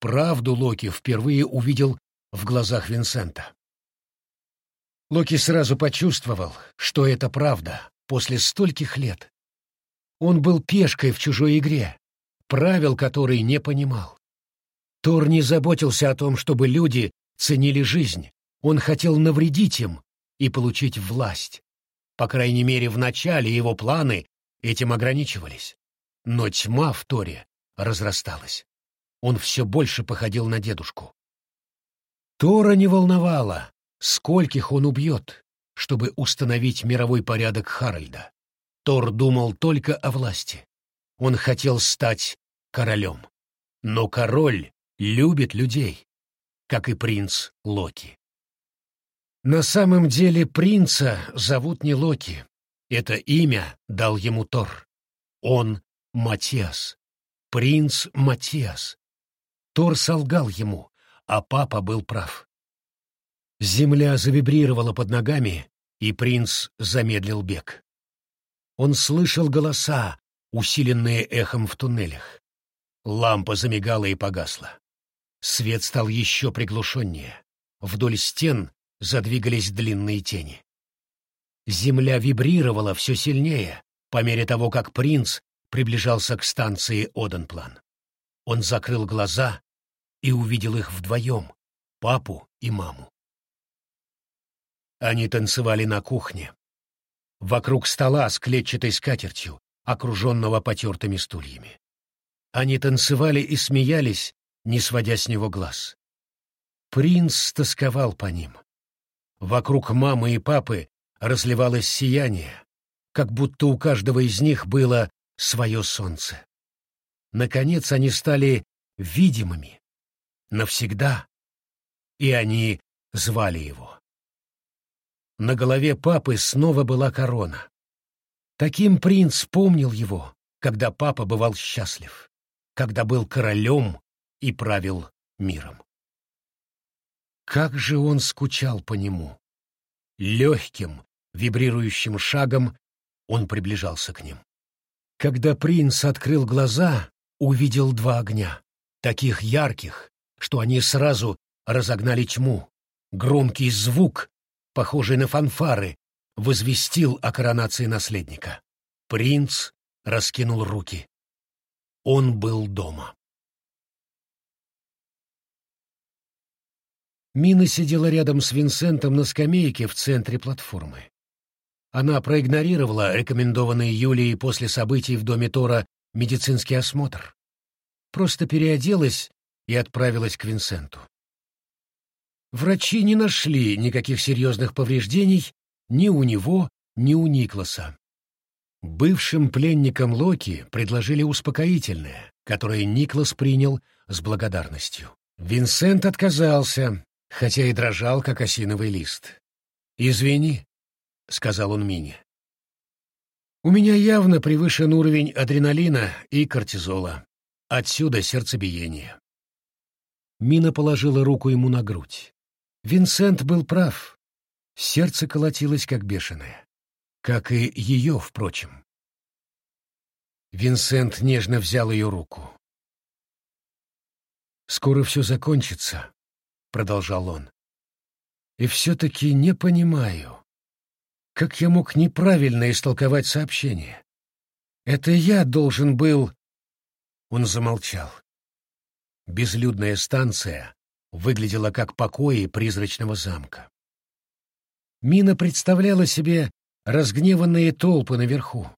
Правду Локи впервые увидел в глазах Винсента. Локи сразу почувствовал, что это правда после стольких лет. Он был пешкой в чужой игре, правил которой не понимал. Тор не заботился о том, чтобы люди ценили жизнь. Он хотел навредить им и получить власть. По крайней мере, в начале его планы этим ограничивались. Но тьма в Торе разрасталась. Он все больше походил на дедушку. Тора не волновало, скольких он убьет, чтобы установить мировой порядок Харальда. Тор думал только о власти. Он хотел стать королем. Но король любит людей, как и принц Локи. На самом деле принца зовут не Локи. Это имя дал ему Тор. Он Матиас. Принц Матиас. Тор солгал ему, а папа был прав. Земля завибрировала под ногами, и принц замедлил бег. Он слышал голоса, усиленные эхом в туннелях. Лампа замигала и погасла. Свет стал еще приглушеннее. Вдоль стен задвигались длинные тени. Земля вибрировала все сильнее, по мере того, как принц приближался к станции Оденплан. Он закрыл глаза и увидел их вдвоем, папу и маму. Они танцевали на кухне, вокруг стола с клетчатой скатертью, окруженного потертыми стульями. Они танцевали и смеялись, не сводя с него глаз. Принц тосковал по ним. Вокруг мамы и папы разливалось сияние, как будто у каждого из них было свое солнце. Наконец они стали видимыми, навсегда, и они звали его. На голове папы снова была корона. Таким принц помнил его, когда папа бывал счастлив, когда был королем и правил миром. Как же он скучал по нему! Легким, вибрирующим шагом он приближался к ним. Когда принц открыл глаза, увидел два огня, таких ярких, что они сразу разогнали тьму. Громкий звук, похожий на фанфары, возвестил о коронации наследника. Принц раскинул руки. Он был дома. Мина сидела рядом с Винсентом на скамейке в центре платформы. Она проигнорировала рекомендованный Юлией после событий в доме Тора медицинский осмотр. Просто переоделась и отправилась к Винсенту. Врачи не нашли никаких серьезных повреждений ни у него, ни у Никласа. Бывшим пленникам Локи предложили успокоительное, которое Никлас принял с благодарностью. Винсент отказался, хотя и дрожал, как осиновый лист. «Извини», — сказал он Мине. «У меня явно превышен уровень адреналина и кортизола. Отсюда сердцебиение». Мина положила руку ему на грудь. Винсент был прав. Сердце колотилось, как бешеное. Как и ее, впрочем. Винсент нежно взял ее руку. «Скоро все закончится», продолжал он. И все-таки не понимаю, как я мог неправильно истолковать сообщение. Это я должен был... Он замолчал. Безлюдная станция выглядела как покои призрачного замка. Мина представляла себе разгневанные толпы наверху.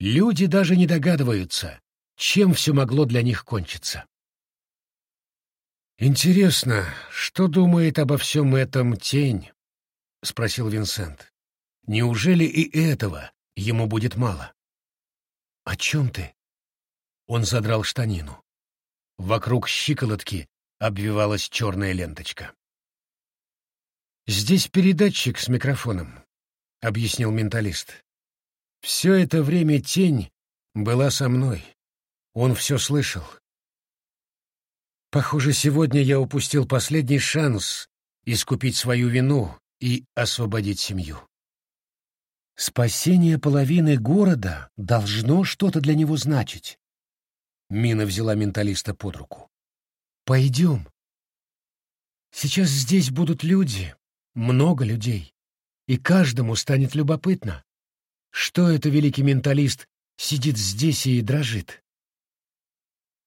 Люди даже не догадываются, чем все могло для них кончиться. «Интересно, что думает обо всем этом тень?» — спросил Винсент. «Неужели и этого ему будет мало?» «О чем ты?» Он задрал штанину. Вокруг щиколотки обвивалась черная ленточка. «Здесь передатчик с микрофоном. объяснил менталист. «Все это время тень была со мной. Он все слышал. Похоже, сегодня я упустил последний шанс искупить свою вину и освободить семью. Спасение половины города должно что-то для него значить. Мина взяла менталиста под руку. «Пойдем. Сейчас здесь будут люди, много людей, и каждому станет любопытно, что это великий менталист сидит здесь и дрожит».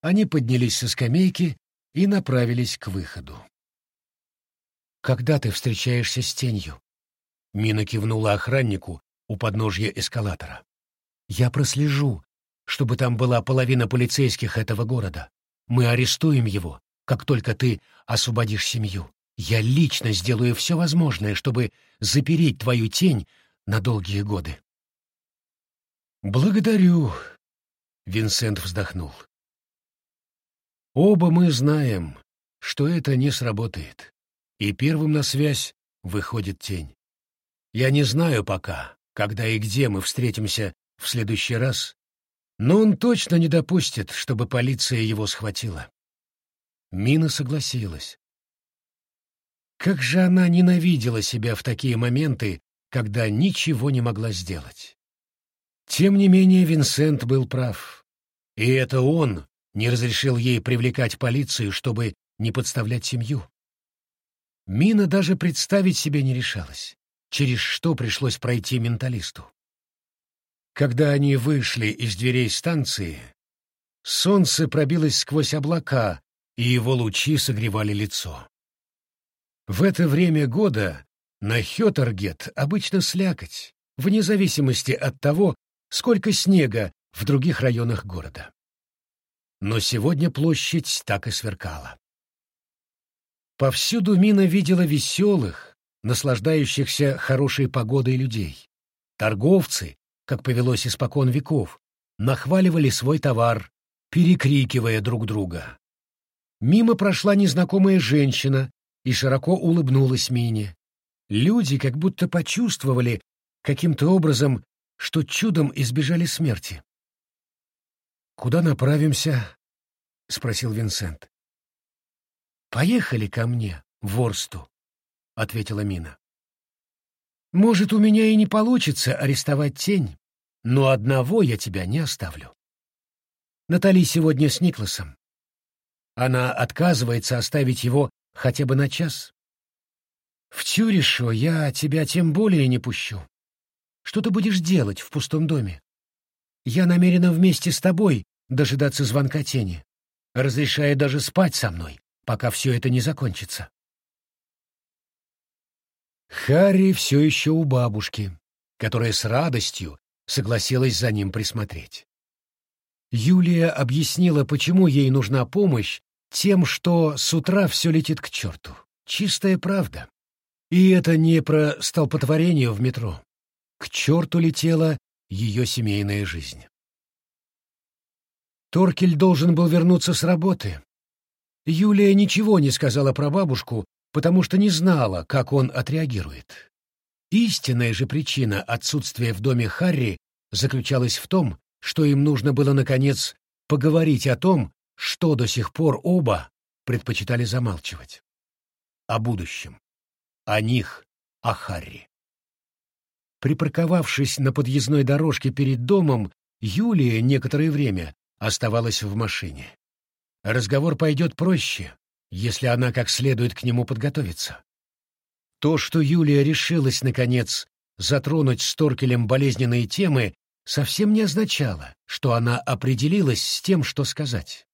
Они поднялись со скамейки и направились к выходу. «Когда ты встречаешься с тенью?» Мина кивнула охраннику у подножья эскалатора. «Я прослежу, чтобы там была половина полицейских этого города. Мы арестуем его, как только ты освободишь семью. Я лично сделаю все возможное, чтобы запереть твою тень на долгие годы». «Благодарю», — Винсент вздохнул. «Оба мы знаем, что это не сработает, и первым на связь выходит тень. Я не знаю пока, когда и где мы встретимся в следующий раз, но он точно не допустит, чтобы полиция его схватила. Мина согласилась. Как же она ненавидела себя в такие моменты, когда ничего не могла сделать. Тем не менее, Винсент был прав. И это он не разрешил ей привлекать полицию, чтобы не подставлять семью. Мина даже представить себе не решалась, через что пришлось пройти менталисту. Когда они вышли из дверей станции, солнце пробилось сквозь облака, и его лучи согревали лицо. В это время года на Хёторгет обычно слякоть, вне зависимости от того, сколько снега в других районах города. Но сегодня площадь так и сверкала. Повсюду Мина видела веселых, наслаждающихся хорошей погодой людей. Торговцы как повелось испокон веков, нахваливали свой товар, перекрикивая друг друга. Мимо прошла незнакомая женщина и широко улыбнулась Мине. Люди как будто почувствовали каким-то образом, что чудом избежали смерти. «Куда направимся?» — спросил Винсент. «Поехали ко мне, в Ворсту», — ответила Мина. Может, у меня и не получится арестовать тень, но одного я тебя не оставлю. Натали сегодня с Никласом. Она отказывается оставить его хотя бы на час. В Тюришу я тебя тем более не пущу. Что ты будешь делать в пустом доме? Я намерена вместе с тобой дожидаться звонка тени, разрешая даже спать со мной, пока все это не закончится. Харри все еще у бабушки, которая с радостью согласилась за ним присмотреть. Юлия объяснила, почему ей нужна помощь, тем, что с утра все летит к черту. Чистая правда. И это не про столпотворение в метро. К черту летела ее семейная жизнь. Торкель должен был вернуться с работы. Юлия ничего не сказала про бабушку, потому что не знала, как он отреагирует. Истинная же причина отсутствия в доме Харри заключалась в том, что им нужно было, наконец, поговорить о том, что до сих пор оба предпочитали замалчивать. О будущем. О них, о Харри. Припарковавшись на подъездной дорожке перед домом, Юлия некоторое время оставалась в машине. Разговор пойдет проще, если она как следует к нему подготовится. То, что Юлия решилась, наконец, затронуть с Торкелем болезненные темы, совсем не означало, что она определилась с тем, что сказать.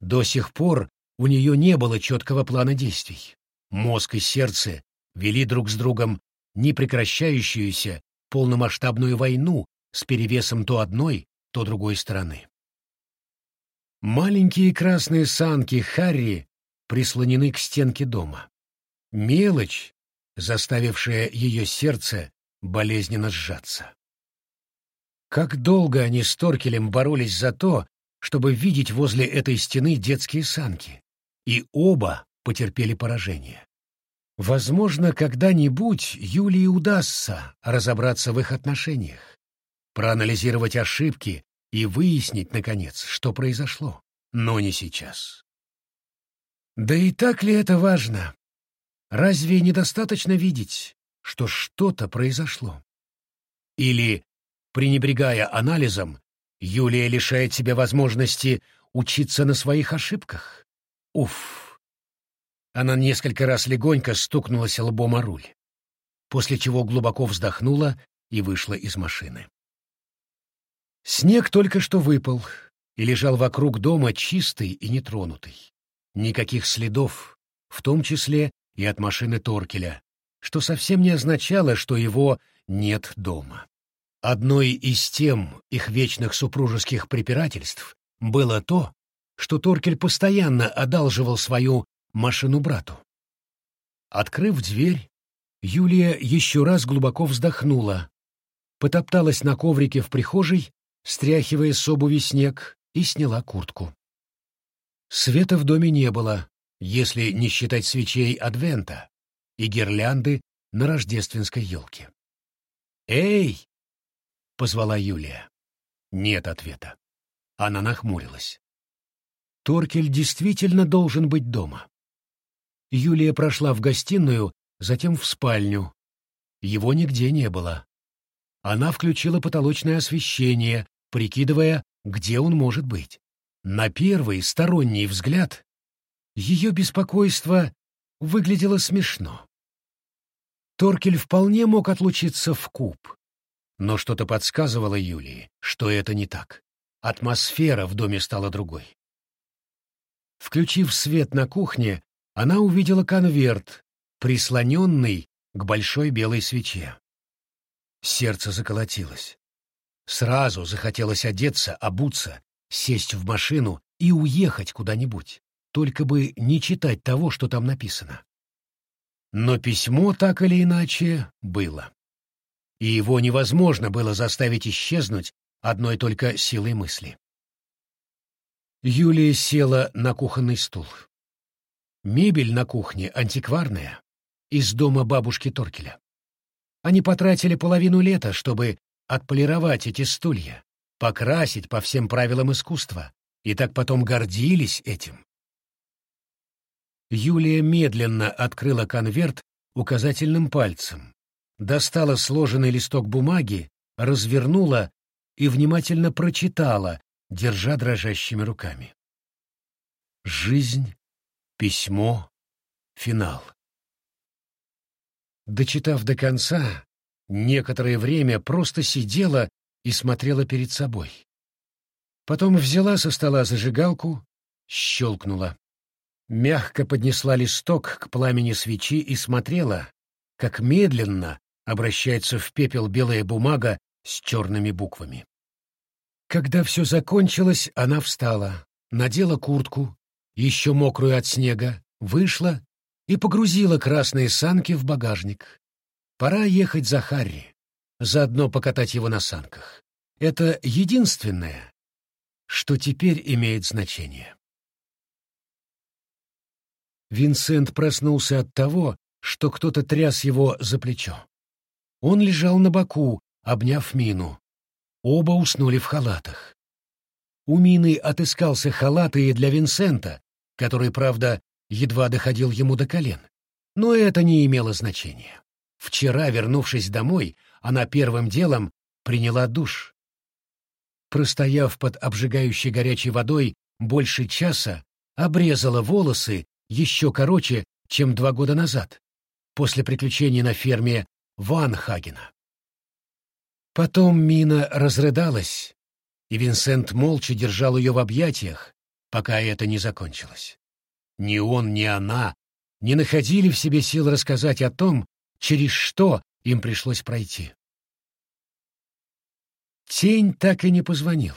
До сих пор у нее не было четкого плана действий. Мозг и сердце вели друг с другом непрекращающуюся полномасштабную войну с перевесом то одной, то другой стороны. Маленькие красные санки Харри прислонены к стенке дома. Мелочь, заставившая ее сердце болезненно сжаться. Как долго они с Торкелем боролись за то, чтобы видеть возле этой стены детские санки, и оба потерпели поражение. Возможно, когда-нибудь Юлии удастся разобраться в их отношениях, проанализировать ошибки и выяснить, наконец, что произошло, но не сейчас. Да и так ли это важно? Разве недостаточно видеть, что что-то произошло? Или, пренебрегая анализом, Юлия лишает себя возможности учиться на своих ошибках? Уф! Она несколько раз легонько стукнулась лбом о руль, после чего глубоко вздохнула и вышла из машины. Снег только что выпал и лежал вокруг дома чистый и нетронутый. Никаких следов, в том числе и от машины Торкеля, что совсем не означало, что его нет дома. Одной из тем их вечных супружеских препирательств было то, что Торкель постоянно одалживал свою машину брату. Открыв дверь, Юлия еще раз глубоко вздохнула, потопталась на коврике в прихожей, стряхивая с обуви снег, и сняла куртку. Света в доме не было, если не считать свечей Адвента и гирлянды на рождественской елке. «Эй!» — позвала Юлия. Нет ответа. Она нахмурилась. Торкель действительно должен быть дома. Юлия прошла в гостиную, затем в спальню. Его нигде не было. Она включила потолочное освещение, прикидывая, где он может быть. На первый сторонний взгляд ее беспокойство выглядело смешно. Торкель вполне мог отлучиться в куб, но что-то подсказывало Юлии, что это не так. Атмосфера в доме стала другой. Включив свет на кухне, она увидела конверт, прислоненный к большой белой свече. Сердце заколотилось. Сразу захотелось одеться, обуться сесть в машину и уехать куда-нибудь, только бы не читать того, что там написано. Но письмо так или иначе было. И его невозможно было заставить исчезнуть одной только силой мысли. Юлия села на кухонный стул. Мебель на кухне антикварная, из дома бабушки Торкеля. Они потратили половину лета, чтобы отполировать эти стулья, покрасить по всем правилам искусства, и так потом гордились этим. Юлия медленно открыла конверт указательным пальцем, достала сложенный листок бумаги, развернула и внимательно прочитала, держа дрожащими руками. Жизнь, письмо, финал. Дочитав до конца, некоторое время просто сидела и смотрела перед собой. Потом взяла со стола зажигалку, щелкнула. Мягко поднесла листок к пламени свечи и смотрела, как медленно обращается в пепел белая бумага с черными буквами. Когда все закончилось, она встала, надела куртку, еще мокрую от снега, вышла и погрузила красные санки в багажник. Пора ехать за Харри заодно покатать его на санках. Это единственное, что теперь имеет значение. Винсент проснулся от того, что кто-то тряс его за плечо. Он лежал на боку, обняв Мину. Оба уснули в халатах. У Мины отыскался халат и для Винсента, который, правда, едва доходил ему до колен. Но это не имело значения. Вчера, вернувшись домой, она первым делом приняла душ. Простояв под обжигающей горячей водой больше часа, обрезала волосы еще короче, чем два года назад, после приключений на ферме Ванхагена. Потом Мина разрыдалась, и Винсент молча держал ее в объятиях, пока это не закончилось. Ни он, ни она не находили в себе сил рассказать о том, через что им пришлось пройти. Тень так и не позвонил.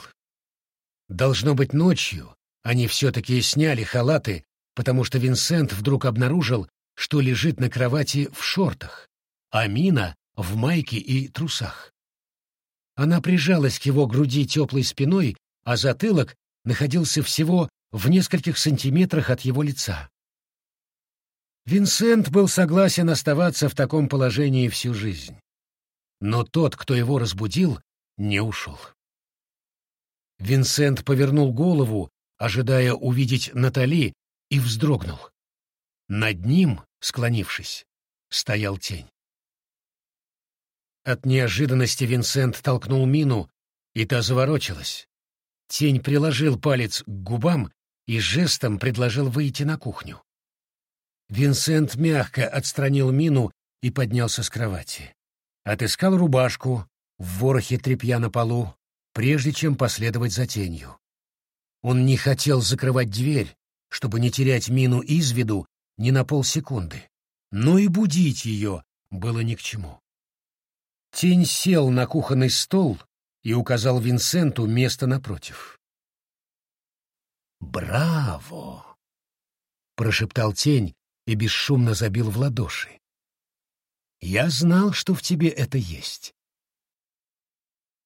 Должно быть, ночью они все-таки сняли халаты, потому что Винсент вдруг обнаружил, что лежит на кровати в шортах, а Мина — в майке и трусах. Она прижалась к его груди теплой спиной, а затылок находился всего в нескольких сантиметрах от его лица. Винсент был согласен оставаться в таком положении всю жизнь. Но тот, кто его разбудил, не ушел. Винсент повернул голову, ожидая увидеть Натали, и вздрогнул. Над ним, склонившись, стоял тень. От неожиданности Винсент толкнул мину, и та заворочилась. Тень приложил палец к губам и жестом предложил выйти на кухню. Винсент мягко отстранил мину и поднялся с кровати. Отыскал рубашку в ворохе тряпья на полу, прежде чем последовать за тенью. Он не хотел закрывать дверь, чтобы не терять мину из виду ни на полсекунды, но и будить ее было ни к чему. Тень сел на кухонный стол и указал Винсенту место напротив. «Браво!» — прошептал тень и бесшумно забил в ладоши. «Я знал, что в тебе это есть».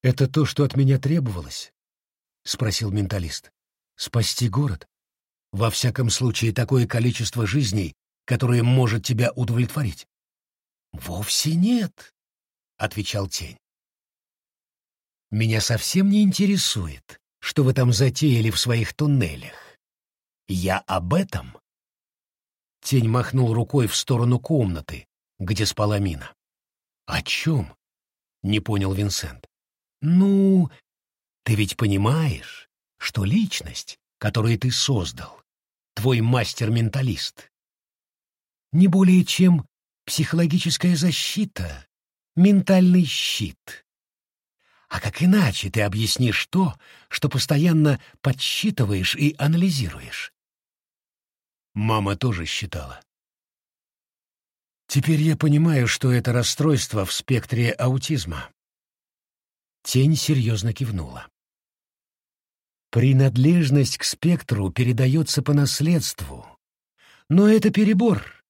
«Это то, что от меня требовалось?» — спросил менталист. «Спасти город? Во всяком случае, такое количество жизней, которое может тебя удовлетворить?» «Вовсе нет», — отвечал тень. «Меня совсем не интересует, что вы там затеяли в своих туннелях. Я об этом. Тень махнул рукой в сторону комнаты, где спала Мина. О чем? Не понял Винсент. Ну, ты ведь понимаешь, что личность, которую ты создал, твой мастер-менталист, не более чем психологическая защита, ментальный щит. А как иначе ты объяснишь то, что постоянно подсчитываешь и анализируешь? Мама тоже считала. Теперь я понимаю, что это расстройство в спектре аутизма. Тень серьезно кивнула. Принадлежность к спектру передается по наследству. Но это перебор.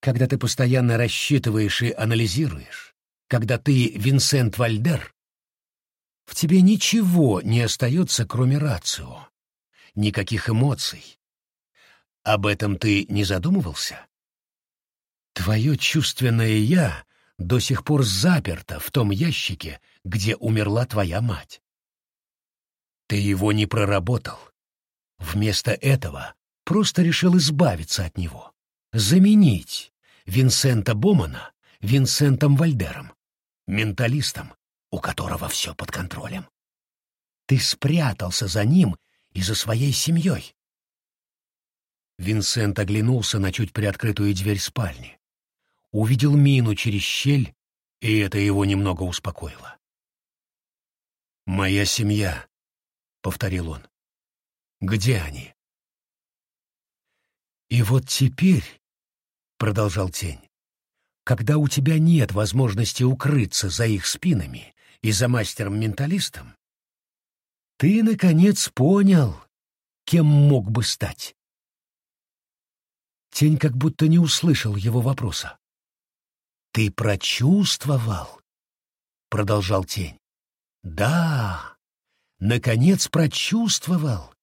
Когда ты постоянно рассчитываешь и анализируешь, когда ты Винсент Вальдер, в тебе ничего не остается, кроме рацио. Никаких эмоций. Об этом ты не задумывался? Твое чувственное «я» до сих пор заперто в том ящике, где умерла твоя мать. Ты его не проработал. Вместо этого просто решил избавиться от него, заменить Винсента Бомана Винсентом Вальдером, менталистом, у которого все под контролем. Ты спрятался за ним и за своей семьей. Винсент оглянулся на чуть приоткрытую дверь спальни. Увидел мину через щель, и это его немного успокоило. «Моя семья», — повторил он. «Где они?» «И вот теперь», — продолжал тень, — «когда у тебя нет возможности укрыться за их спинами, и за мастером-менталистом, ты, наконец, понял, кем мог бы стать. Тень как будто не услышал его вопроса. «Ты прочувствовал?» — продолжал тень. «Да, наконец прочувствовал,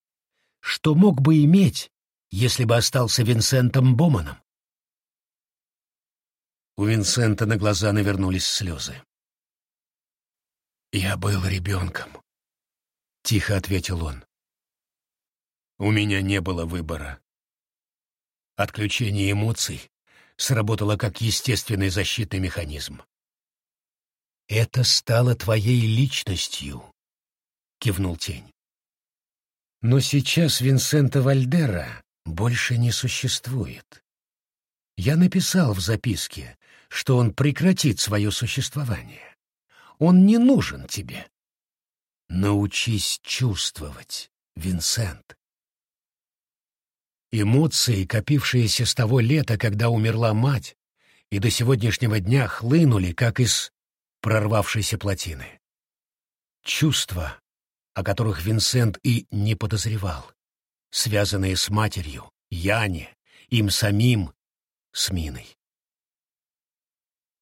что мог бы иметь, если бы остался Винсентом Боманом». У Винсента на глаза навернулись слезы. «Я был ребенком», — тихо ответил он. «У меня не было выбора. Отключение эмоций сработало как естественный защитный механизм. «Это стало твоей личностью», — кивнул тень. «Но сейчас Винсента Вальдера больше не существует. Я написал в записке, что он прекратит свое существование. Он не нужен тебе. Научись чувствовать, Винсент. Эмоции, копившиеся с того лета, когда умерла мать, и до сегодняшнего дня хлынули, как из прорвавшейся плотины. Чувства, о которых Винсент и не подозревал, связанные с матерью, Яне, им самим, с Миной.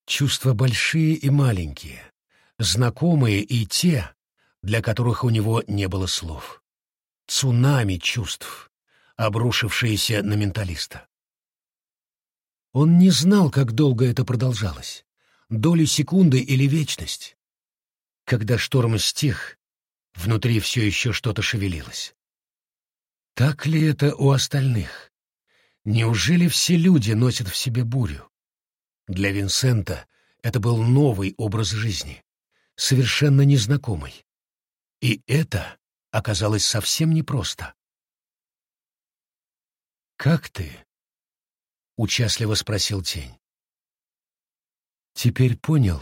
Чувства большие и маленькие, знакомые и те, для которых у него не было слов. Цунами чувств, обрушившиеся на менталиста. Он не знал, как долго это продолжалось. Доли секунды или вечность. Когда шторм стих, внутри все еще что-то шевелилось. Так ли это у остальных? Неужели все люди носят в себе бурю? Для Винсента это был новый образ жизни, совершенно незнакомый. И это оказалось совсем непросто. «Как ты?» — участливо спросил тень. «Теперь понял,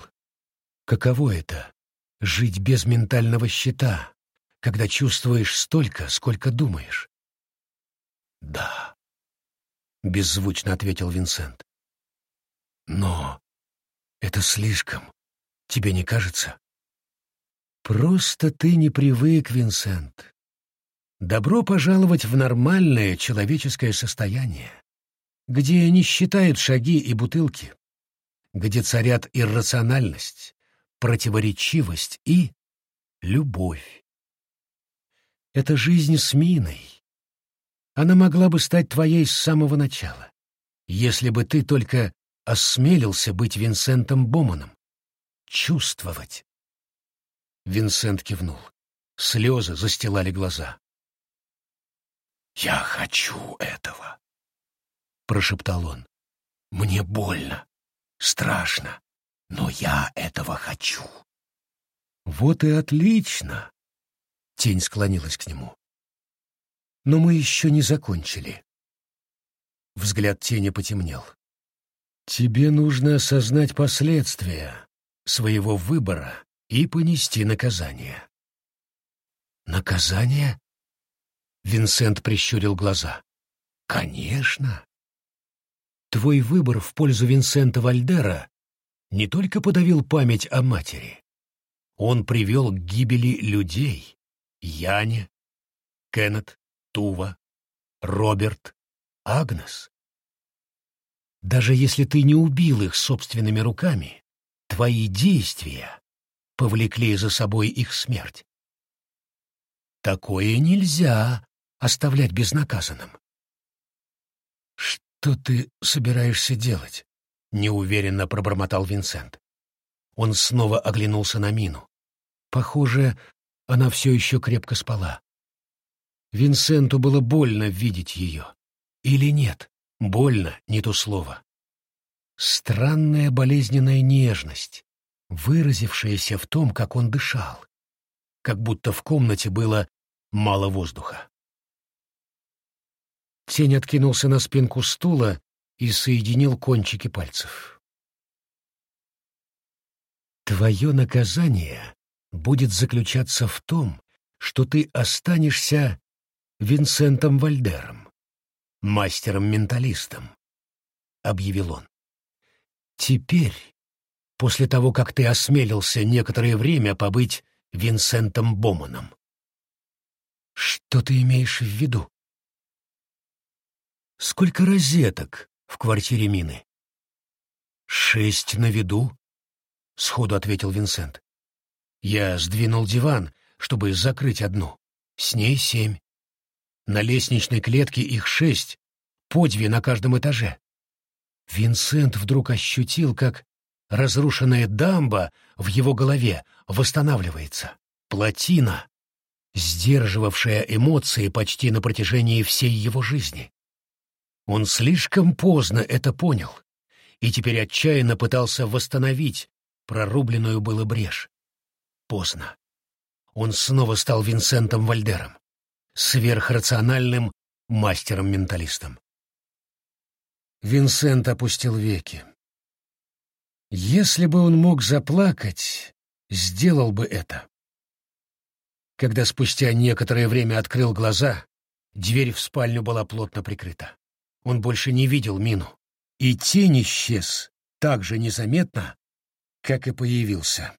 каково это — жить без ментального щита, когда чувствуешь столько, сколько думаешь?» «Да», — беззвучно ответил Винсент. «Но это слишком, тебе не кажется?» «Просто ты не привык, Винсент. Добро пожаловать в нормальное человеческое состояние, где не считают шаги и бутылки, где царят иррациональность, противоречивость и любовь. Это жизнь с Миной. Она могла бы стать твоей с самого начала, если бы ты только осмелился быть Винсентом Боманом, чувствовать. Винсент кивнул. Слезы застилали глаза. «Я хочу этого», — прошептал он. «Мне больно, страшно, но я этого хочу». «Вот и отлично!» — тень склонилась к нему. «Но мы еще не закончили». Взгляд тени потемнел. «Тебе нужно осознать последствия своего выбора и понести наказание». «Наказание?» Винсент прищурил глаза. «Конечно. Твой выбор в пользу Винсента Вальдера не только подавил память о матери. Он привел к гибели людей. Яне, Кеннет, Тува, Роберт, Агнес. Даже если ты не убил их собственными руками, твои действия повлекли за собой их смерть. Такое нельзя оставлять безнаказанным. «Что ты собираешься делать?» — неуверенно пробормотал Винсент. Он снова оглянулся на Мину. Похоже, она все еще крепко спала. Винсенту было больно видеть ее. Или нет, больно — не то слово. Странная болезненная нежность, выразившаяся в том, как он дышал, как будто в комнате было мало воздуха. Тень откинулся на спинку стула и соединил кончики пальцев. «Твое наказание будет заключаться в том, что ты останешься Винсентом Вальдером, мастером-менталистом», — объявил он. «Теперь, после того, как ты осмелился некоторое время побыть Винсентом Боманом». «Что ты имеешь в виду?» Сколько розеток в квартире Мины? Шесть на виду, сходу ответил Винсент. Я сдвинул диван, чтобы закрыть одну. С ней семь. На лестничной клетке их шесть, по две на каждом этаже. Винсент вдруг ощутил, как разрушенная дамба в его голове восстанавливается. Плотина, сдерживавшая эмоции почти на протяжении всей его жизни. Он слишком поздно это понял и теперь отчаянно пытался восстановить прорубленную было брешь. Поздно. Он снова стал Винсентом Вальдером, сверхрациональным мастером-менталистом. Винсент опустил веки. Если бы он мог заплакать, сделал бы это. Когда спустя некоторое время открыл глаза, дверь в спальню была плотно прикрыта. Он больше не видел мину. И тень исчез так же незаметно, как и появился.